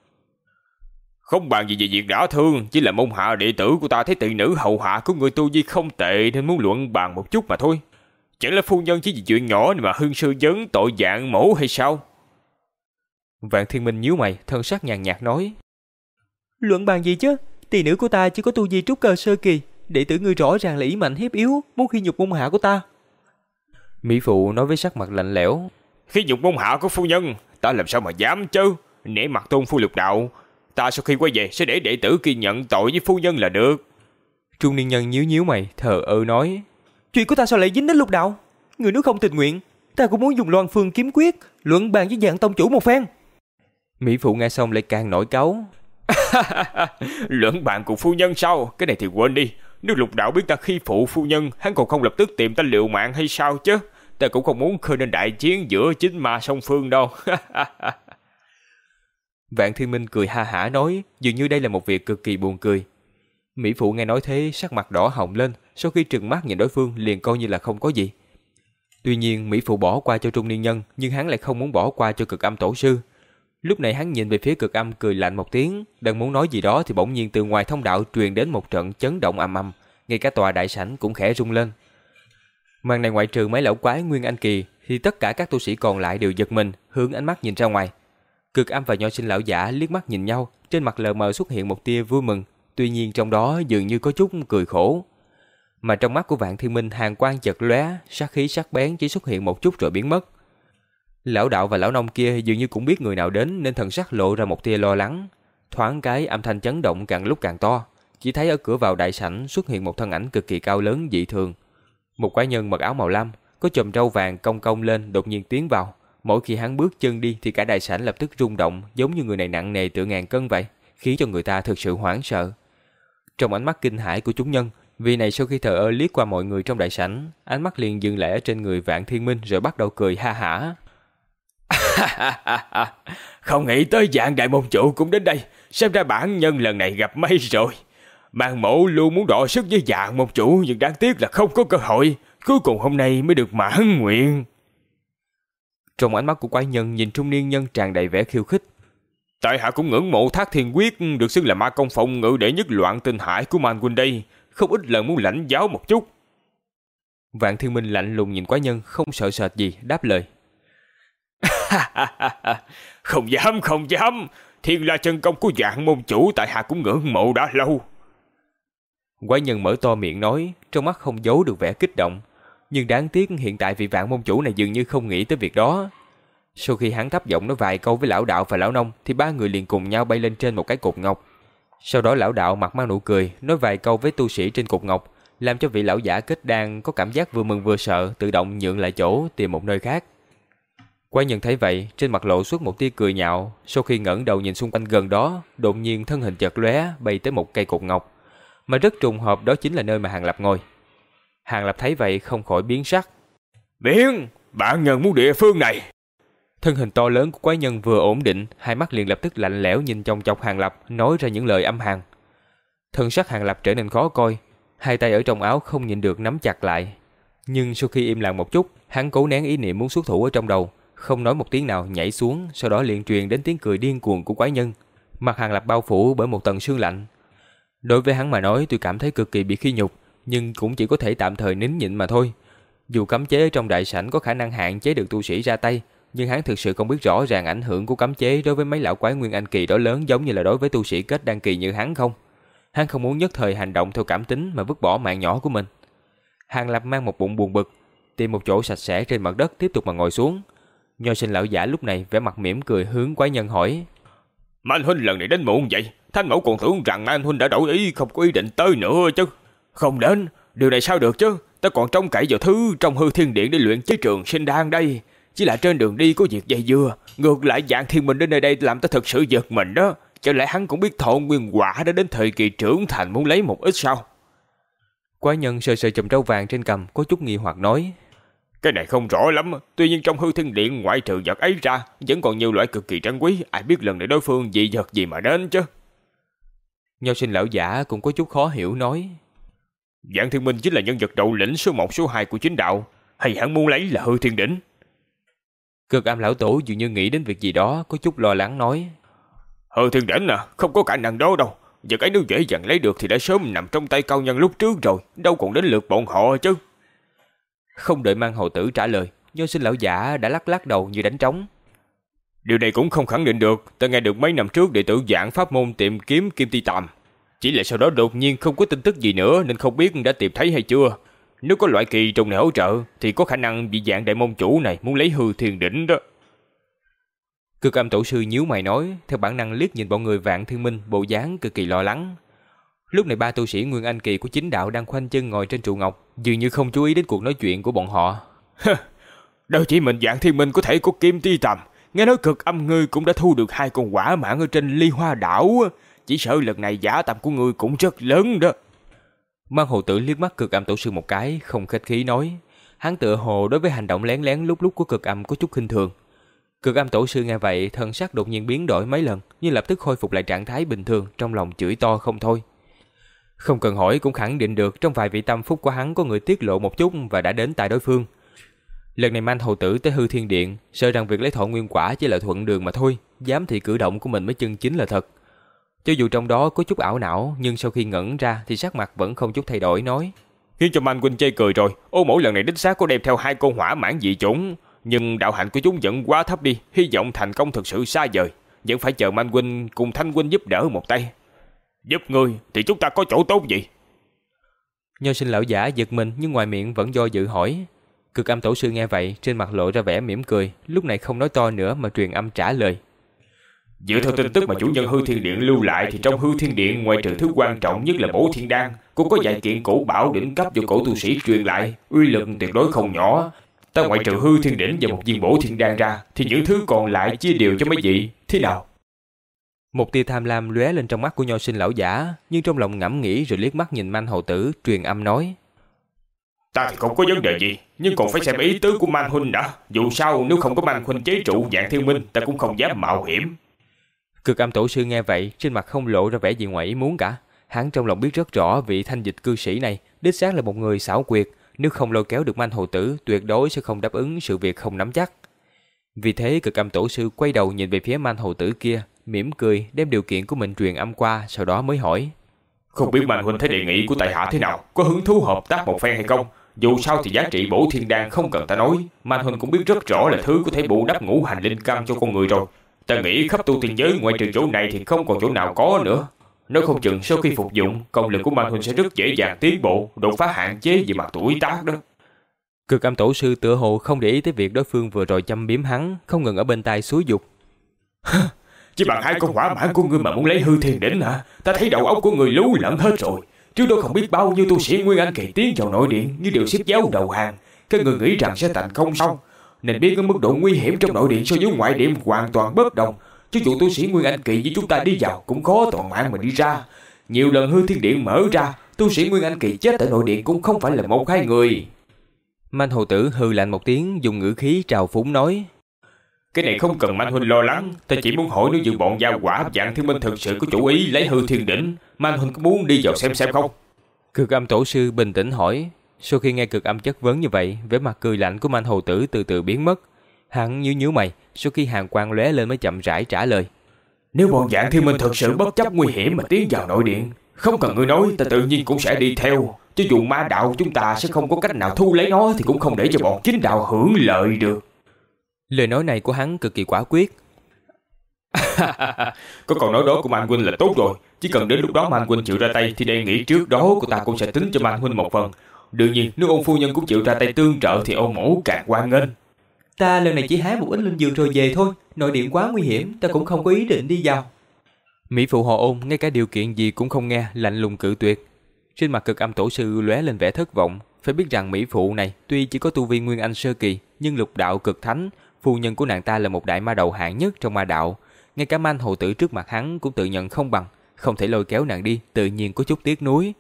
S1: Không bàn gì về việc đã thương, chỉ là môn hạ đệ tử của ta thấy tỷ nữ hầu hạ của người tu vi không tệ nên muốn luận bàn một chút mà thôi. Chẳng lẽ phu nhân chỉ vì chuyện nhỏ mà hưng sư vấn tội dạng mổ hay sao?
S2: Vạn thiên minh nhíu mày, thân sắc nhàn nhạt nói.
S3: Luận bàn gì chứ? Tỷ nữ của ta chỉ có tu vi trúc cơ sơ kỳ, đệ tử ngươi rõ ràng là ý mạnh hiếp yếu, muốn khi nhục môn hạ của ta.
S2: Mỹ phụ nói với sắc mặt lạnh lẽo.
S1: Khi nhục môn hạ của phu nhân, ta làm sao mà dám chứ? Nể mặt tôn phu lục đạo, ta sau khi quay về sẽ để đệ tử kia nhận tội với phu nhân là được.
S2: Trung niên nhân nhíu nhíu mày, thờ ơ nói.
S3: Chuyện của ta sao lại dính đến lục đạo? Người nếu không tình nguyện, ta cũng muốn dùng loan phương kiếm quyết, luận bàn với dạng tông chủ một phen.
S2: Mỹ phụ nghe xong lại càng nổi cáu.
S1: luận bàn cùng phu nhân sao? Cái này thì quên đi. Nếu lục đạo biết ta khi phụ phu nhân, hắn còn không lập tức tìm ta liệu mạng hay sao chứ? Ta cũng không muốn khơi nên đại chiến giữa chính ma song phương đâu.
S2: Vạn Thiên Minh cười ha hả nói, dường như đây là một việc cực kỳ buồn cười. Mỹ Phụ nghe nói thế, sắc mặt đỏ hồng lên, sau khi trừng mắt nhìn đối phương liền coi như là không có gì. Tuy nhiên, Mỹ Phụ bỏ qua cho trung niên nhân, nhưng hắn lại không muốn bỏ qua cho cực âm tổ sư. Lúc này hắn nhìn về phía cực âm cười lạnh một tiếng, đang muốn nói gì đó thì bỗng nhiên từ ngoài thông đạo truyền đến một trận chấn động ầm ầm, ngay cả tòa đại sảnh cũng khẽ rung lên. Màn này ngoại trừ mấy lão quái Nguyên Anh Kỳ thì tất cả các tu sĩ còn lại đều giật mình, hướng ánh mắt nhìn ra ngoài. Cực âm và nho sinh lão giả liếc mắt nhìn nhau, trên mặt lờ mờ xuất hiện một tia vui mừng, tuy nhiên trong đó dường như có chút cười khổ. Mà trong mắt của Vạn Thiên Minh hàng quang chật lóe, sát khí sắc bén chỉ xuất hiện một chút rồi biến mất. Lão đạo và lão nông kia dường như cũng biết người nào đến nên thần sắc lộ ra một tia lo lắng. Thoáng cái âm thanh chấn động càng lúc càng to, chỉ thấy ở cửa vào đại sảnh xuất hiện một thân ảnh cực kỳ cao lớn dị thường. Một quái nhân mặc áo màu lam, có chùm râu vàng cong cong lên đột nhiên tiến vào. Mỗi khi hắn bước chân đi thì cả đại sảnh lập tức rung động giống như người này nặng nề tựa ngàn cân vậy, khiến cho người ta thực sự hoảng sợ. Trong ánh mắt kinh hãi của chúng nhân, vị này sau khi thờ ơ liếc qua mọi người trong đại sảnh, ánh mắt liền dừng lại ở trên người Vạn Thiên Minh rồi bắt đầu cười ha hả.
S1: Không nghĩ tới dạng đại môn chủ cũng đến đây, xem ra bản nhân lần này gặp may rồi. Mang mẫu luôn muốn đọ sức với dạng môn chủ nhưng đáng tiếc là không có cơ hội, cuối cùng hôm nay mới được mãn nguyện.
S2: Trong ánh mắt của quái nhân nhìn trung niên nhân tràn đầy vẻ khiêu khích.
S1: Tại hạ cũng ngưỡng mộ Thác Thiên Quyết được xưng là ma công phòng ngự đệ nhất loạn tinh hải của Man Quân đây, không ít lần muốn lãnh giáo một chút.
S2: Vạn Thiên Minh lạnh lùng nhìn quái nhân không sợ sệt gì, đáp lời.
S1: không dám, không dám. Thiên la chân công của dạng môn chủ tại hạ cũng ngưỡng mộ đã lâu.
S2: Quái nhân mở to miệng nói, trong mắt không giấu được vẻ kích động. Nhưng đáng tiếc hiện tại vị vạn môn chủ này dường như không nghĩ tới việc đó. Sau khi hắn thấp giọng nói vài câu với lão đạo và lão nông thì ba người liền cùng nhau bay lên trên một cái cột ngọc. Sau đó lão đạo mặt mang nụ cười, nói vài câu với tu sĩ trên cột ngọc, làm cho vị lão giả kết đan có cảm giác vừa mừng vừa sợ, tự động nhượng lại chỗ tìm một nơi khác. Quái nhân thấy vậy, trên mặt lộ xuất một tia cười nhạo, sau khi ngẩng đầu nhìn xung quanh gần đó, đột nhiên thân hình chợt lóe bay tới một cây cột ngọc, mà rất trùng hợp đó chính là nơi mà Hàng Lập ngồi. Hàng Lập thấy vậy không khỏi biến sắc.
S1: Biến, bạn nhân muốn địa phương này.
S2: Thân hình to lớn của quái nhân vừa ổn định, hai mắt liền lập tức lạnh lẽo nhìn trong chọc Hàng Lập, nói ra những lời âm hàn. Thân sắc Hàng Lập trở nên khó coi, hai tay ở trong áo không nhìn được nắm chặt lại. Nhưng sau khi im lặng một chút, hắn cố nén ý niệm muốn xuất thủ ở trong đầu, không nói một tiếng nào nhảy xuống, sau đó liền truyền đến tiếng cười điên cuồng của quái nhân. Mặt Hàng Lập bao phủ bởi một tầng sương lạnh. Đối với hắn mà nói, tôi cảm thấy cực kỳ bị khi nhục, nhưng cũng chỉ có thể tạm thời nín nhịn mà thôi. Dù cấm chế ở trong đại sảnh có khả năng hạn chế được tu sĩ ra tay, nhưng hắn thực sự không biết rõ ràng ảnh hưởng của cấm chế đối với mấy lão quái nguyên anh kỳ đó lớn giống như là đối với tu sĩ kết đăng kỳ như hắn không. Hắn không muốn nhất thời hành động theo cảm tính mà vứt bỏ mạng nhỏ của mình. Hàng Lập mang một bụng buồn bực, tìm một chỗ sạch sẽ trên mặt đất tiếp tục mà ngồi xuống. Nho sinh lão giả lúc này vẻ mặt mỉm cười hướng quái nhân hỏi.
S1: Mà anh Huynh lần này đến muộn vậy, Thanh Mẫu còn tưởng rằng anh Huynh đã đổi ý không có ý định tới nữa chứ. Không đến, điều này sao được chứ, ta còn trông cậy vào thứ trong hư thiên điện để luyện chế trường sinh đan đây. Chỉ là trên đường đi có việc dây dưa, ngược lại dạng thiên minh đến nơi đây làm ta thật sự giật mình đó. Chẳng lẽ hắn cũng biết thọ nguyên quả đã đến thời kỳ trưởng thành muốn lấy một ít sao?
S2: Quái nhân sờ sờ chùm râu vàng trên cầm có chút nghi hoặc nói.
S1: Cái này không rõ lắm, tuy nhiên trong hư thiên điện ngoại trừ vật ấy ra, vẫn còn nhiều loại cực kỳ trân quý, ai biết lần này đối phương dị vật gì mà đến chứ.
S2: Nho sinh lão giả cũng có chút khó hiểu nói.
S1: Dạng thiên minh chính là nhân vật đầu lĩnh số 1 số 2 của chính đạo, hay hắn muốn lấy là hư thiên đỉnh?
S2: Cực âm lão tổ dường như nghĩ đến việc gì đó, có chút lo lắng nói.
S1: Hư thiên đỉnh à, không có khả năng đó đâu. Vật ấy nếu dễ dàng lấy được thì đã sớm nằm trong tay cao nhân lúc trước rồi, đâu còn đến lượt bọn họ chứ.
S2: Không đợi mang hầu tử trả lời, nho sinh lão giả đã lắc lắc đầu như đánh trống.
S1: Điều này cũng không khẳng định được, ta nghe được mấy năm trước đệ tử giảng pháp môn tìm kiếm kim ti tàm. Chỉ là sau đó đột nhiên không có tin tức gì nữa nên không biết đã tìm thấy hay chưa. Nếu có loại kỳ trùng này hỗ trợ thì có khả năng bị dạng đại môn chủ này muốn lấy hư thiên đỉnh đó.
S2: Cực âm tổ sư nhíu mày nói, theo bản năng liếc nhìn bọn người vạn thiên minh bộ dáng cực kỳ lo lắng. Lúc này ba tu sĩ Nguyên Anh Kỳ của chính đạo đang khoanh chân ngồi trên trụ ngọc, dường như không chú ý đến cuộc nói chuyện của bọn họ.
S1: Đâu chỉ mình dạng thiên minh có thể có kim ti tầm, nghe nói cực âm ngươi cũng đã thu được hai con quả mãn ở trên ly hoa đảo. Chỉ sợ lần này giả tầm của ngươi cũng rất lớn đó.
S2: Mang hồ tử liếc mắt cực âm tổ sư một cái, không khách khí nói. Hắn tựa hồ đối với hành động lén lén lúc lúc của cực âm có chút khinh thường. Cực âm tổ sư nghe vậy, thân sắc đột nhiên biến đổi mấy lần, nhưng lập tức khôi phục lại trạng thái bình thường, trong lòng chửi to không thôi. Không cần hỏi cũng khẳng định được trong vài vị tâm phúc của hắn có người tiết lộ một chút và đã đến tại đối phương. Lần này manh hầu tử tới hư thiên điện, sợ rằng việc lấy thọ nguyên quả chỉ là thuận đường mà thôi, dám thì cử động của mình mới chân chính là thật. Cho dù trong đó có chút ảo não, nhưng sau khi ngẩn ra thì sắc mặt vẫn không chút thay đổi nói.
S1: Khiến cho Man Huynh chê cười rồi, ô mỗi lần này đích xác có đem theo hai con hỏa mãn dị chủng, nhưng đạo hạnh của chúng vẫn quá thấp đi, hy vọng thành công thực sự xa vời, vẫn phải chờ Man Huynh cùng Thanh Huynh giúp đỡ một tay. Giúp ngươi thì chúng ta có chỗ tốt gì?
S2: Nho sinh lão giả giật mình nhưng ngoài miệng vẫn do dự hỏi. Cực âm tổ sư nghe vậy, trên mặt lộ ra vẻ mỉm cười, lúc này không nói to nữa mà truyền âm trả lời.
S1: Dựa theo tin tức mà chủ nhân hư thiên điện lưu lại thì trong hư thiên điện ngoài trừ thứ quan trọng nhất là bổ thiên đan, cũng có vài kiện cổ bảo đỉnh cấp do cổ tu sĩ truyền lại, uy lực tuyệt đối không nhỏ. Ta ngoại trừ hư thiên đỉnh và một viên bổ thiên đan ra, thì những thứ còn lại chia đều cho mấy vị, thế nào?
S2: Một tia tham lam lóe lên trong mắt của nho sinh lão giả, nhưng trong lòng ngẫm nghĩ rồi liếc mắt nhìn manh hầu tử, truyền âm nói.
S1: Ta thì không có vấn đề gì, nhưng còn phải xem ý tứ của Man Huynh đã. Dù sao nếu không có Man Huynh chế trụ dạng thiên minh, ta cũng không dám mạo hiểm.
S2: Cực âm tổ sư nghe vậy, trên mặt không lộ ra vẻ gì ngoài ý muốn cả. Hắn trong lòng biết rất rõ vị thanh dịch cư sĩ này, đích xác là một người xảo quyệt, nếu không lôi kéo được manh hồ tử, tuyệt đối sẽ không đáp ứng sự việc không nắm chắc. Vì thế cực âm tổ sư quay đầu nhìn về phía manh hồ tử kia, mỉm cười đem điều kiện của mình truyền âm qua, sau đó mới hỏi.
S1: Không biết Mạnh Huynh thấy đề nghị của tại hạ thế nào, có hứng thú hợp tác một phen hay không? Dù sao thì giá trị bổ thiên đan không cần ta nói, Mạnh Huynh cũng biết rất rõ là thứ có thể bù đắp ngũ hành linh căn cho con người rồi. Ta nghĩ khắp tu tiên giới ngoài trừ chỗ này thì không còn chỗ nào có nữa. Nếu không chừng sau khi phục dụng, công lực của Mạnh Huynh sẽ rất dễ dàng tiến bộ, đột phá hạn chế về mặt tuổi tác đó.
S2: Cực âm tổ sư tựa hồ không để ý tới việc đối phương vừa rồi châm biếm hắn, không ngừng ở bên tai suối dục.
S1: Chỉ bằng hai con hỏa mãn của ngươi mà muốn lấy hư thiên đỉnh hả? Ta thấy đầu óc của người lú lẫn hết rồi. Trước đó không biết bao nhiêu tu sĩ Nguyên Anh kỳ tiến vào nội điện như đều xếp giáo đầu hàng. Các người nghĩ rằng sẽ thành không sao? Nên biết cái mức độ nguy hiểm trong nội điện so với ngoại điện hoàn toàn bất đồng. Chứ dụ tu sĩ Nguyên Anh kỳ với chúng ta đi vào cũng khó toàn mạng mà đi ra. Nhiều lần hư thiên điện mở ra, tu sĩ Nguyên Anh kỳ chết tại nội điện cũng không phải là một hai người.
S2: Manh hồ tử hư lạnh một tiếng dùng ngữ khí trào phúng nói.
S1: Cái này không cần Mạnh Huynh lo lắng, ta chỉ muốn hỏi nếu như bọn gia quả dạng thiên minh thực sự có chủ ý lấy hư thiên đỉnh, Mạnh Huynh có muốn đi vào xem xem không?
S2: Cực âm tổ sư bình tĩnh hỏi. Sau khi nghe cực âm chất vấn như vậy, vẻ mặt cười lạnh của Mạnh hồ tử từ từ biến mất. Hắn nhíu nhíu mày, sau khi hàng quang lóe lên mới chậm rãi trả lời.
S1: Nếu bọn dạng thiên minh thực sự bất chấp nguy hiểm mà tiến vào nội điện, không cần ngươi nói, ta tự nhiên cũng sẽ đi theo. Cho dù ma đạo chúng ta sẽ không có cách nào thu lấy nó thì cũng không để cho bọn chính đạo hưởng lợi được.
S2: Lời nói này của hắn cực kỳ quả quyết.
S1: có còn nói đó của Man Huynh là tốt rồi. Chỉ cần đến lúc đó Man Huynh chịu ra tay thì đề nghị trước đó của ta cũng sẽ tính cho Man Huynh một phần. Đương nhiên, nếu ông phu nhân cũng chịu ra tay tương trợ thì ông mẫu càng quan nghênh.
S3: Ta lần này chỉ hái một ít linh dược rồi về thôi. Nội điện quá nguy hiểm, ta cũng không có ý định đi vào.
S2: Mỹ phụ họ ôn ngay cả điều kiện gì cũng không nghe, lạnh lùng cự tuyệt. Trên mặt cực âm tổ sư lóe lên vẻ thất vọng, phải biết rằng Mỹ phụ này tuy chỉ có tu vi nguyên anh sơ kỳ, nhưng lục đạo cực thánh, phu nhân của nàng ta là một đại ma đầu hạng nhất trong ma đạo, ngay cả man hầu tử trước mặt hắn cũng tự nhận không bằng, không thể lôi kéo nàng đi, tự nhiên có chút tiếc nuối.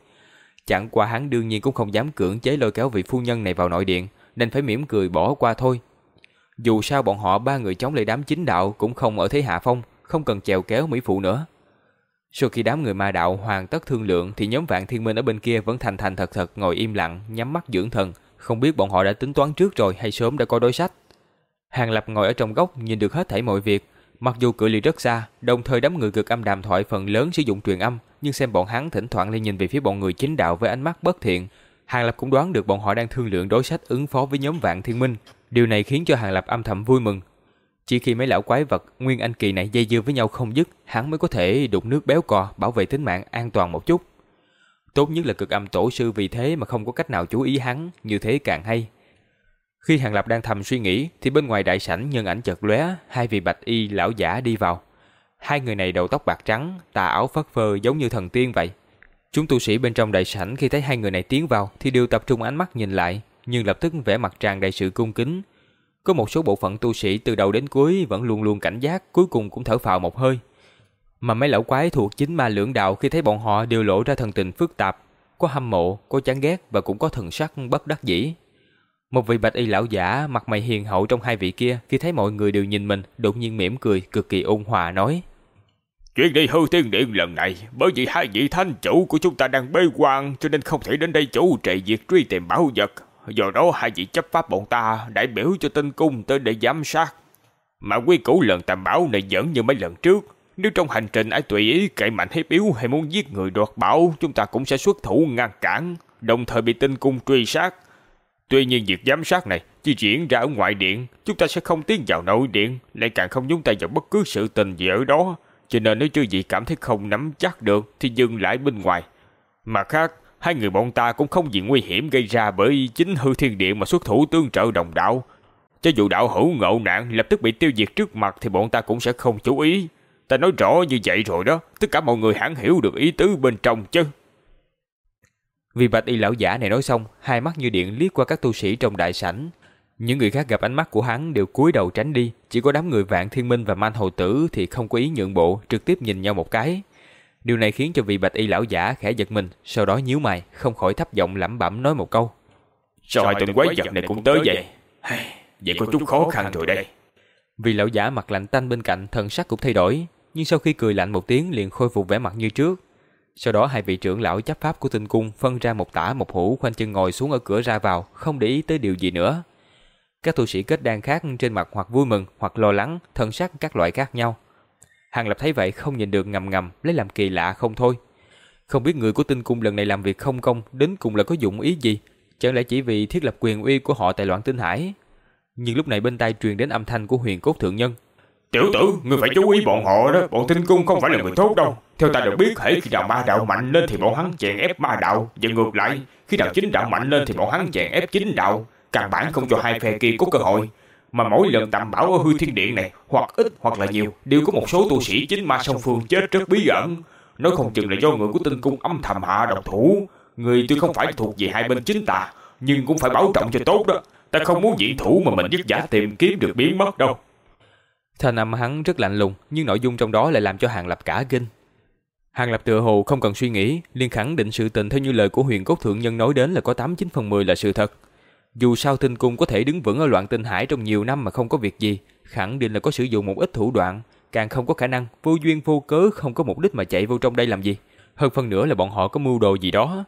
S2: Chẳng qua hắn đương nhiên cũng không dám cưỡng chế lôi kéo vị phu nhân này vào nội điện, nên phải mỉm cười bỏ qua thôi. Dù sao bọn họ ba người chống lại đám chính đạo cũng không ở thế hạ phong, không cần chèo kéo mỹ phụ nữa. Sau khi đám người ma đạo hoàn tất thương lượng thì nhóm vạn thiên minh ở bên kia vẫn thành thành thật thật ngồi im lặng, nhắm mắt dưỡng thần, không biết bọn họ đã tính toán trước rồi hay sớm đã có đối sách. Hàng Lập ngồi ở trong góc nhìn được hết thảy mọi việc, mặc dù cự ly rất xa, đồng thời đám người cực âm đàm thoại phần lớn sử dụng truyền âm, nhưng xem bọn hắn thỉnh thoảng lên nhìn về phía bọn người chính đạo với ánh mắt bất thiện. Hàng Lập cũng đoán được bọn họ đang thương lượng đối sách ứng phó với nhóm vạn thiên minh. Điều này khiến cho Hàng Lập âm thầm vui mừng, chỉ khi mấy lão quái vật Nguyên Anh Kỳ này dây dưa với nhau không dứt, hắn mới có thể đục nước béo cò bảo vệ tính mạng an toàn một chút. Tốt nhất là cực âm tổ sư vì thế mà không có cách nào chú ý hắn, như thế càng hay. Khi Hàng Lập đang thầm suy nghĩ thì bên ngoài đại sảnh nhân ảnh chợt lóe, hai vị bạch y lão giả đi vào. Hai người này đầu tóc bạc trắng, tà áo phất phơ giống như thần tiên vậy. Chúng tu sĩ bên trong đại sảnh khi thấy hai người này tiến vào thì đều tập trung ánh mắt nhìn lại, nhưng lập tức vẻ mặt tràn đầy sự cung kính, có một số bộ phận tu sĩ từ đầu đến cuối vẫn luôn luôn cảnh giác, cuối cùng cũng thở phào một hơi. Mà mấy lão quái thuộc chính ma lưỡng đạo khi thấy bọn họ đều lộ ra thần tình phức tạp, có hâm mộ, có chán ghét và cũng có thần sắc bất đắc dĩ. Một vị bạch y lão giả mặt mày hiền hậu trong hai vị kia khi thấy mọi người đều nhìn mình, đột nhiên mỉm cười, cực kỳ ôn hòa nói:
S1: Chuyện đi hư tiên điện lần này, bởi vì hai vị thanh chủ của chúng ta đang bê quan cho nên không thể đến đây chủ trì việc truy tìm bảo vật, Do đó hai vị chấp pháp bọn ta đại biểu cho tinh cung tới để giám sát. Mà quy củ lần tàm bảo này vẫn như mấy lần trước. Nếu trong hành trình ai tùy ý cậy mạnh hiếp yếu hay muốn giết người đoạt bảo, chúng ta cũng sẽ xuất thủ ngăn cản, đồng thời bị tinh cung truy sát. Tuy nhiên việc giám sát này chỉ diễn ra ở ngoại điện, chúng ta sẽ không tiến vào nội điện, lại càng không nhúng tay vào bất cứ sự tình gì ở đó. Cho nên nếu chưa gì cảm thấy không nắm chắc được thì dừng lại bên ngoài. Mà khác, hai người bọn ta cũng không gì nguy hiểm gây ra bởi chính hư thiên điện mà xuất thủ tương trợ đồng đạo. Cho dù đạo hữu ngộ nạn lập tức bị tiêu diệt trước mặt thì bọn ta cũng sẽ không chú ý. Ta nói rõ như vậy rồi đó, tất cả mọi người hẳn hiểu được ý tứ bên trong chứ.
S2: Vì bạch y lão giả này nói xong, hai mắt như điện liếc qua các tu sĩ trong đại sảnh. Những người khác gặp ánh mắt của hắn đều cúi đầu tránh đi, chỉ có đám người vạn thiên minh và man hầu tử thì không có ý nhượng bộ, trực tiếp nhìn nhau một cái. Điều này khiến cho vị bạch y lão giả khẽ giật mình, sau đó nhíu mày, không khỏi thấp giọng lẩm bẩm nói một câu.
S1: Sao hai tuần quái vật này cũng tới vậy? Vậy có chút khó khăn rồi đây.
S2: Vị lão giả mặt lạnh tanh bên cạnh, thần sắc cũng thay đổi, nhưng sau khi cười lạnh một tiếng liền khôi phục vẻ mặt như trước. Sau đó hai vị trưởng lão chấp pháp của tinh cung phân ra một tả một hữu khoanh chân ngồi xuống ở cửa ra vào, không để ý tới điều gì nữa. Các tu sĩ kết đan khác trên mặt hoặc vui mừng hoặc lo lắng, thần sắc các loại khác nhau. Hàng Lập thấy vậy không nhìn được ngầm ngầm lấy làm kỳ lạ không thôi. Không biết người của tinh cung lần này làm việc không công đến cùng là có dụng ý gì, chẳng lẽ chỉ vì thiết lập quyền uy của họ tại loạn tinh hải. Nhưng lúc này bên tai truyền đến âm thanh của huyền cốt thượng nhân.
S1: Tiểu tử, người phải chú ý bọn họ đó, bọn tinh cung không phải là người tốt đâu. Theo ta được biết, hễ khi nào ma đạo mạnh lên thì bọn hắn chèn ép ma đạo, và ngược lại, khi nào chính đạo mạnh lên thì bọn hắn chèn ép chính đạo, căn bản không cho hai phe kia có cơ hội. Mà mỗi lần tạm bảo ở hư thiên điện này, hoặc ít hoặc là nhiều, đều có một số tu sĩ chính ma song phương chết rất bí ẩn. Nói không chừng là do người của tinh cung âm thầm hạ độc thủ. Người tuy không phải thuộc về hai bên chính tà, nhưng cũng phải bảo trọng cho tốt đó. Ta không muốn diện thủ mà mình dứt giả tìm kiếm được biến mất đâu.
S2: Thanh âm hắn rất lạnh lùng, nhưng nội dung trong đó lại làm cho Hàng Lập cả kinh. Hàng Lập tựa hồ không cần suy nghĩ, liền khẳng định sự tình theo như lời của huyền cốt thượng nhân nói đến là có 89 phần 10 là sự thật. Dù sao tinh cung có thể đứng vững ở loạn tinh hải trong nhiều năm mà không có việc gì, khẳng định là có sử dụng một ít thủ đoạn, càng không có khả năng vô duyên vô cớ không có mục đích mà chạy vô trong đây làm gì. Hơn phần nữa là bọn họ có mưu đồ gì đó.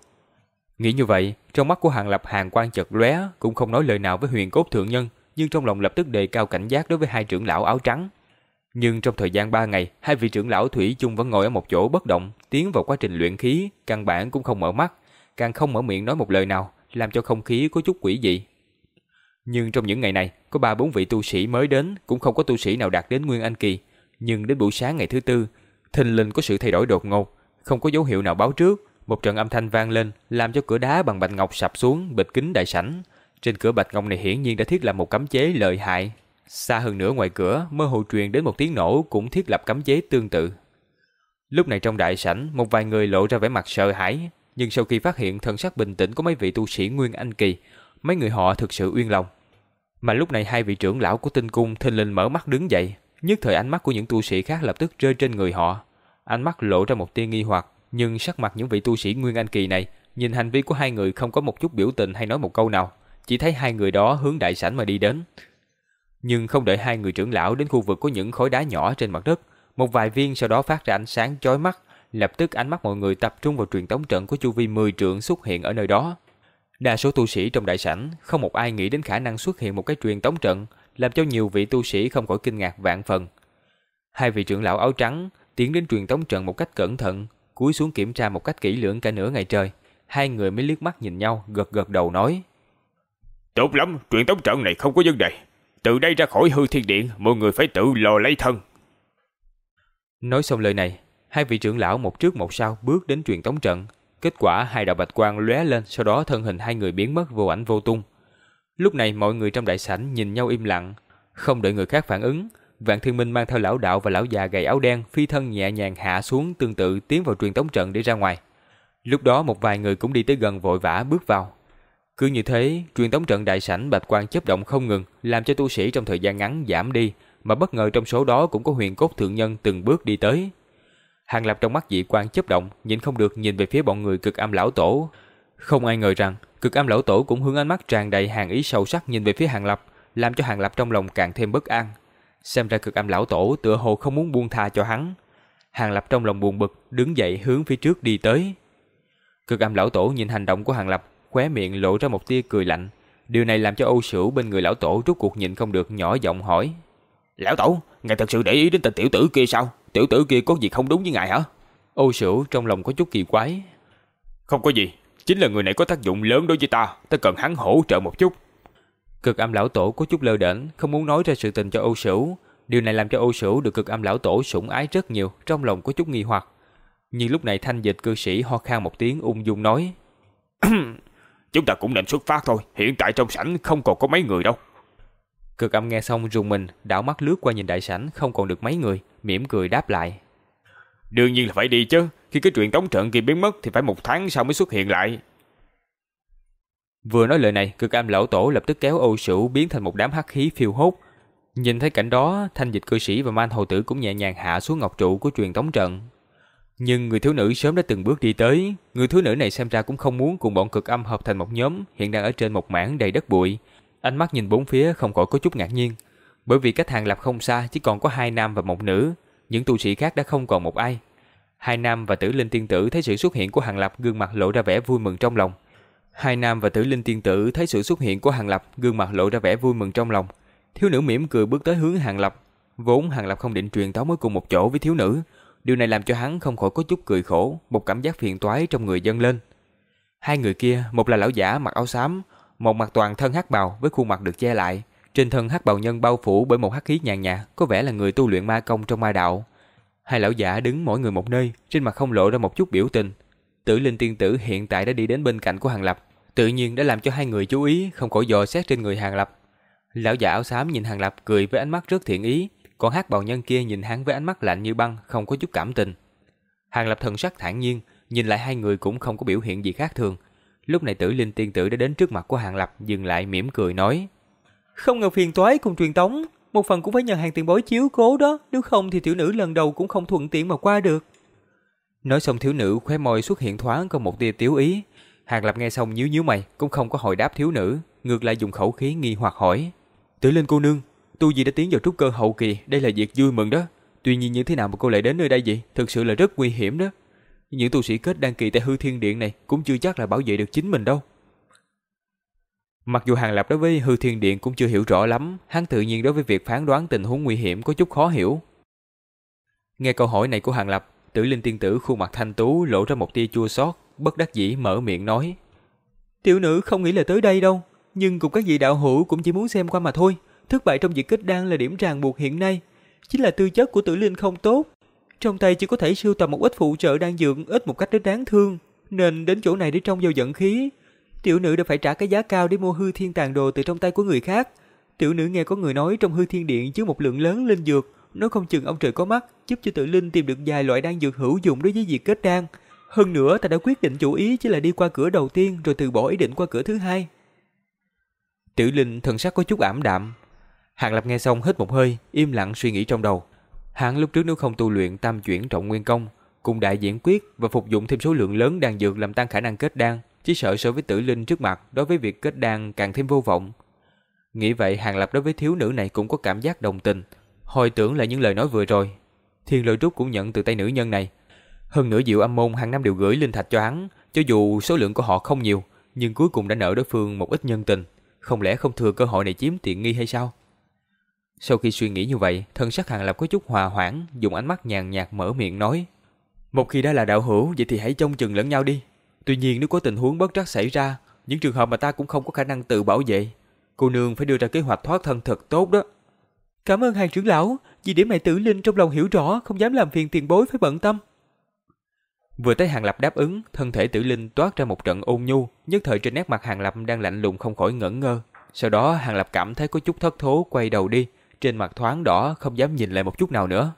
S2: Nghĩ như vậy, trong mắt của Hàng Lập hàng quan chợt lóe, cũng không nói lời nào với huyền cốt thượng nhân, nhưng trong lòng lập tức đề cao cảnh giác đối với hai trưởng lão áo trắng. Nhưng trong thời gian 3 ngày, hai vị trưởng lão Thủy chung vẫn ngồi ở một chỗ bất động, tiến vào quá trình luyện khí, căn bản cũng không mở mắt, càng không mở miệng nói một lời nào, làm cho không khí có chút quỷ dị. Nhưng trong những ngày này, có ba bốn vị tu sĩ mới đến, cũng không có tu sĩ nào đạt đến Nguyên Anh Kỳ. Nhưng đến buổi sáng ngày thứ tư, thình lình có sự thay đổi đột ngột, không có dấu hiệu nào báo trước. Một trận âm thanh vang lên, làm cho cửa đá bằng bạch ngọc sập xuống, bịch kính đại sảnh. Trên cửa bạch ngọc này hiển nhiên đã thiết lập một cấm chế lợi hại. Xa hơn nữa ngoài cửa, mơ hồ truyền đến một tiếng nổ cũng thiết lập cấm chế tương tự. Lúc này trong đại sảnh, một vài người lộ ra vẻ mặt sợ hãi, nhưng sau khi phát hiện thần sắc bình tĩnh của mấy vị tu sĩ Nguyên Anh Kỳ, mấy người họ thực sự uyên lòng. Mà lúc này hai vị trưởng lão của tinh cung thình lình mở mắt đứng dậy, nhất thời ánh mắt của những tu sĩ khác lập tức rơi trên người họ. Ánh mắt lộ ra một tia nghi hoặc, nhưng sắc mặt những vị tu sĩ Nguyên Anh Kỳ này, nhìn hành vi của hai người không có một chút biểu tình hay nói một câu nào, chỉ thấy hai người đó hướng đại sảnh mà đi đến. Nhưng không đợi hai người trưởng lão đến khu vực có những khối đá nhỏ trên mặt đất, một vài viên sau đó phát ra ánh sáng chói mắt, lập tức ánh mắt mọi người tập trung vào truyền tống trận của chu vi 10 trượng xuất hiện ở nơi đó. Đa số tu sĩ trong đại sảnh không một ai nghĩ đến khả năng xuất hiện một cái truyền tống trận, làm cho nhiều vị tu sĩ không khỏi kinh ngạc vạn phần. Hai vị trưởng lão áo trắng tiến đến truyền tống trận một cách cẩn thận, cúi xuống kiểm tra một cách kỹ lưỡng cả nửa ngày trời. Hai người mới liếc mắt nhìn nhau, gật gật đầu nói:
S1: "Tốt lắm, chuyện tống trận này không có vấn đề. Từ đây ra khỏi hư thiên điện, mọi người phải tự lo lấy thân."
S2: Nói xong lời này, hai vị trưởng lão một trước một sau bước đến truyền tống trận. Kết quả hai đạo bạch quang lóe lên, sau đó thân hình hai người biến mất vô ảnh vô tung. Lúc này mọi người trong đại sảnh nhìn nhau im lặng, không đợi người khác phản ứng. Vạn Thiên Minh mang theo lão đạo và lão già gầy áo đen phi thân nhẹ nhàng hạ xuống tương tự tiến vào truyền tống trận để ra ngoài. Lúc đó một vài người cũng đi tới gần vội vã bước vào. Cứ như thế, truyền tống trận đại sảnh bạch quang chấp động không ngừng, làm cho tu sĩ trong thời gian ngắn giảm đi, mà bất ngờ trong số đó cũng có huyền cốt thượng nhân từng bước đi tới. Hàng Lập trong mắt dị quan chấp động, nhìn không được nhìn về phía bọn người cực âm lão tổ. Không ai ngờ rằng, cực âm lão tổ cũng hướng ánh mắt tràn đầy hàng ý sâu sắc nhìn về phía Hàng Lập, làm cho Hàng Lập trong lòng càng thêm bất an. Xem ra cực âm lão tổ tựa hồ không muốn buông tha cho hắn. Hàng Lập trong lòng buồn bực, đứng dậy hướng phía trước đi tới. Cực âm lão tổ nhìn hành động của Hàng Lập, khóe miệng lộ ra một tia cười lạnh. Điều này làm cho Âu Sửu bên người lão tổ rút cuộc nhìn không được nhỏ giọng hỏi.
S1: Lão tổ, ngài thật sự để ý đến tên tiểu tử kia sao? Tiểu tử kia có gì không đúng với ngài hả?
S2: Âu Sửu trong lòng có chút kỳ quái.
S1: Không có gì, chính là người này có tác dụng lớn đối với ta, ta cần hắn hỗ trợ một chút.
S2: Cực âm lão tổ có chút lơ đễnh, không muốn nói ra sự tình cho Âu Sửu. Điều này làm cho Âu Sửu được cực âm lão tổ sủng ái rất nhiều, trong lòng có chút nghi hoặc. Nhưng lúc này thanh dịch cư sĩ ho khan một tiếng ung dung nói.
S1: Chúng ta cũng nên xuất phát thôi, hiện tại trong sảnh không còn có mấy người đâu.
S2: Cực âm nghe xong rùng mình, đảo mắt lướt qua nhìn đại sảnh không còn được mấy người, mỉm cười đáp lại.
S1: Đương nhiên là phải đi chứ, khi cái chuyện tống trận kia biến mất thì phải một tháng sau mới xuất hiện lại.
S2: Vừa nói lời này, cực âm lão tổ lập tức kéo Âu Sửu biến thành một đám hắc khí phiêu hốt. Nhìn thấy cảnh đó, thanh dịch cư sĩ và man hầu tử cũng nhẹ nhàng hạ xuống ngọc trụ của truyền tống trận. Nhưng người thiếu nữ sớm đã từng bước đi tới, người thiếu nữ này xem ra cũng không muốn cùng bọn cực âm hợp thành một nhóm, hiện đang ở trên một mảng đầy đất bụi. Ánh mắt nhìn bốn phía không khỏi có chút ngạc nhiên, bởi vì cách hàng lập không xa chỉ còn có hai nam và một nữ, những tu sĩ khác đã không còn một ai. Hai nam và tử linh tiên tử thấy sự xuất hiện của hàng lập gương mặt lộ ra vẻ vui mừng trong lòng. Hai nam và tử linh tiên tử thấy sự xuất hiện của hàng lập gương mặt lộ ra vẻ vui mừng trong lòng. Thiếu nữ mỉm cười bước tới hướng hàng lập. Vốn Hàng Lập không định truyền tấu mới cùng một chỗ với thiếu nữ, điều này làm cho hắn không khỏi có chút cười khổ, một cảm giác phiền toái trong người dâng lên. Hai người kia, một là lão giả mặc áo xám, một mặt toàn thân hắc bào với khuôn mặt được che lại, trên thân hắc bào nhân bao phủ bởi một hắc khí nhàn nhạt, có vẻ là người tu luyện ma công trong ma đạo. Hai lão giả đứng mỗi người một nơi, trên mặt không lộ ra một chút biểu tình. Tử Linh tiên tử hiện tại đã đi đến bên cạnh của Hàng Lập, tự nhiên đã làm cho hai người chú ý, không khỏi dò xét trên người Hàng Lập. Lão giả áo xám nhìn Hàng Lập cười với ánh mắt rất thiện ý, còn hát bào nhân kia nhìn hắn với ánh mắt lạnh như băng, không có chút cảm tình. Hàng Lập thần sắc thản nhiên, nhìn lại hai người cũng không có biểu hiện gì khác thường. Lúc này Tử Linh tiên tử đã đến trước mặt của Hàng Lập, dừng lại mỉm cười nói:
S3: "Không ngờ phiền toái cùng truyền tống, một phần cũng phải nhờ hàng tiền bối chiếu cố đó, nếu không thì tiểu nữ lần đầu cũng không thuận tiện mà qua được."
S2: Nói xong thiếu nữ khóe môi xuất hiện thoáng có một tia tiếu ý. Hàng Lập nghe xong nhíu nhíu mày, cũng không có hồi đáp thiếu nữ, ngược lại dùng khẩu khí nghi hoặc hỏi: "Tử Linh cô nương, tu gì đã tiến vào trúc cơ hậu kỳ, đây là việc vui mừng đó. Tuy nhiên như thế nào mà cô lại đến nơi đây vậy, thực sự là rất nguy hiểm đó. Những tu sĩ kết đăng kỳ tại hư thiên điện này cũng chưa chắc là bảo vệ được chính mình đâu." Mặc dù Hàng Lập đối với hư thiên điện cũng chưa hiểu rõ lắm, hắn tự nhiên đối với việc phán đoán tình huống nguy hiểm có chút khó hiểu. Nghe câu hỏi này của Hàng Lập, Tử Linh tiên tử khuôn mặt thanh tú lộ ra một tia chua xót, bất đắc dĩ mở miệng nói:
S3: "Tiểu nữ không nghĩ là tới đây đâu, nhưng cùng các vị đạo hữu cũng chỉ muốn xem qua mà thôi, thất bại trong việc kết đan là điểm ràng buộc hiện nay, chính là tư chất của Tử Linh không tốt, trong tay chỉ có thể sưu tầm một ít phụ trợ đang dưỡng ít một cách rất đáng thương, nên đến chỗ này để trông vào giận khí. Tiểu nữ đã phải trả cái giá cao để mua hư thiên tàn đồ từ trong tay của người khác. Tiểu nữ nghe có người nói trong hư thiên điện chứa một lượng lớn linh dược, nó không chừng ông trời có mắt, giúp cho tự linh tìm được vài loại đan dược hữu dụng đối với việc kết đan. Hơn nữa ta đã quyết định chủ ý chỉ là đi qua cửa đầu tiên rồi từ bỏ ý định qua cửa thứ hai.
S2: Tử Linh thần sắc có chút ảm đạm. Hàng Lập nghe xong hít một hơi, im lặng suy nghĩ trong đầu. Hắn lúc trước nếu không tu luyện tam chuyển trọng nguyên công, cùng đại diễn quyết và phục dụng thêm số lượng lớn đan dược làm tăng khả năng kết đan, chỉ sợ so với Tử Linh trước mặt đối với việc kết đan càng thêm vô vọng. Nghĩ vậy Hàng Lập đối với thiếu nữ này cũng có cảm giác đồng tình, hồi tưởng lại những lời nói vừa rồi. Thiên Lôi Trúc cũng nhận từ tay nữ nhân này. Hơn nữa Diệu Âm Môn hàng năm đều gửi linh thạch cho hắn, cho dù số lượng của họ không nhiều, nhưng cuối cùng đã nợ đối phương một ít nhân tình, không lẽ không thừa cơ hội này chiếm tiện nghi hay sao? Sau khi suy nghĩ như vậy, thân sắc Hàng Lập có chút hòa hoãn, dùng ánh mắt nhàn nhạt mở miệng nói: "Một khi đã là đạo hữu, vậy thì hãy trông chừng lẫn nhau đi. Tuy nhiên nếu có tình huống bất trắc xảy ra, những trường hợp mà ta cũng không có khả năng tự bảo vệ, cô nương phải đưa ra kế hoạch thoát thân thật tốt đó."
S3: Cảm ơn hàng trưởng lão, vì để mẹ tử linh trong lòng hiểu rõ, không dám làm phiền tiền bối phải bận tâm.
S2: Vừa thấy Hàng Lập đáp ứng, thân thể tử linh toát ra một trận ôn nhu, nhất thời trên nét mặt Hàng Lập đang lạnh lùng không khỏi ngẩn ngơ. Sau đó Hàng Lập cảm thấy có chút thất thố quay đầu đi, trên mặt thoáng đỏ không dám nhìn lại một chút nào nữa.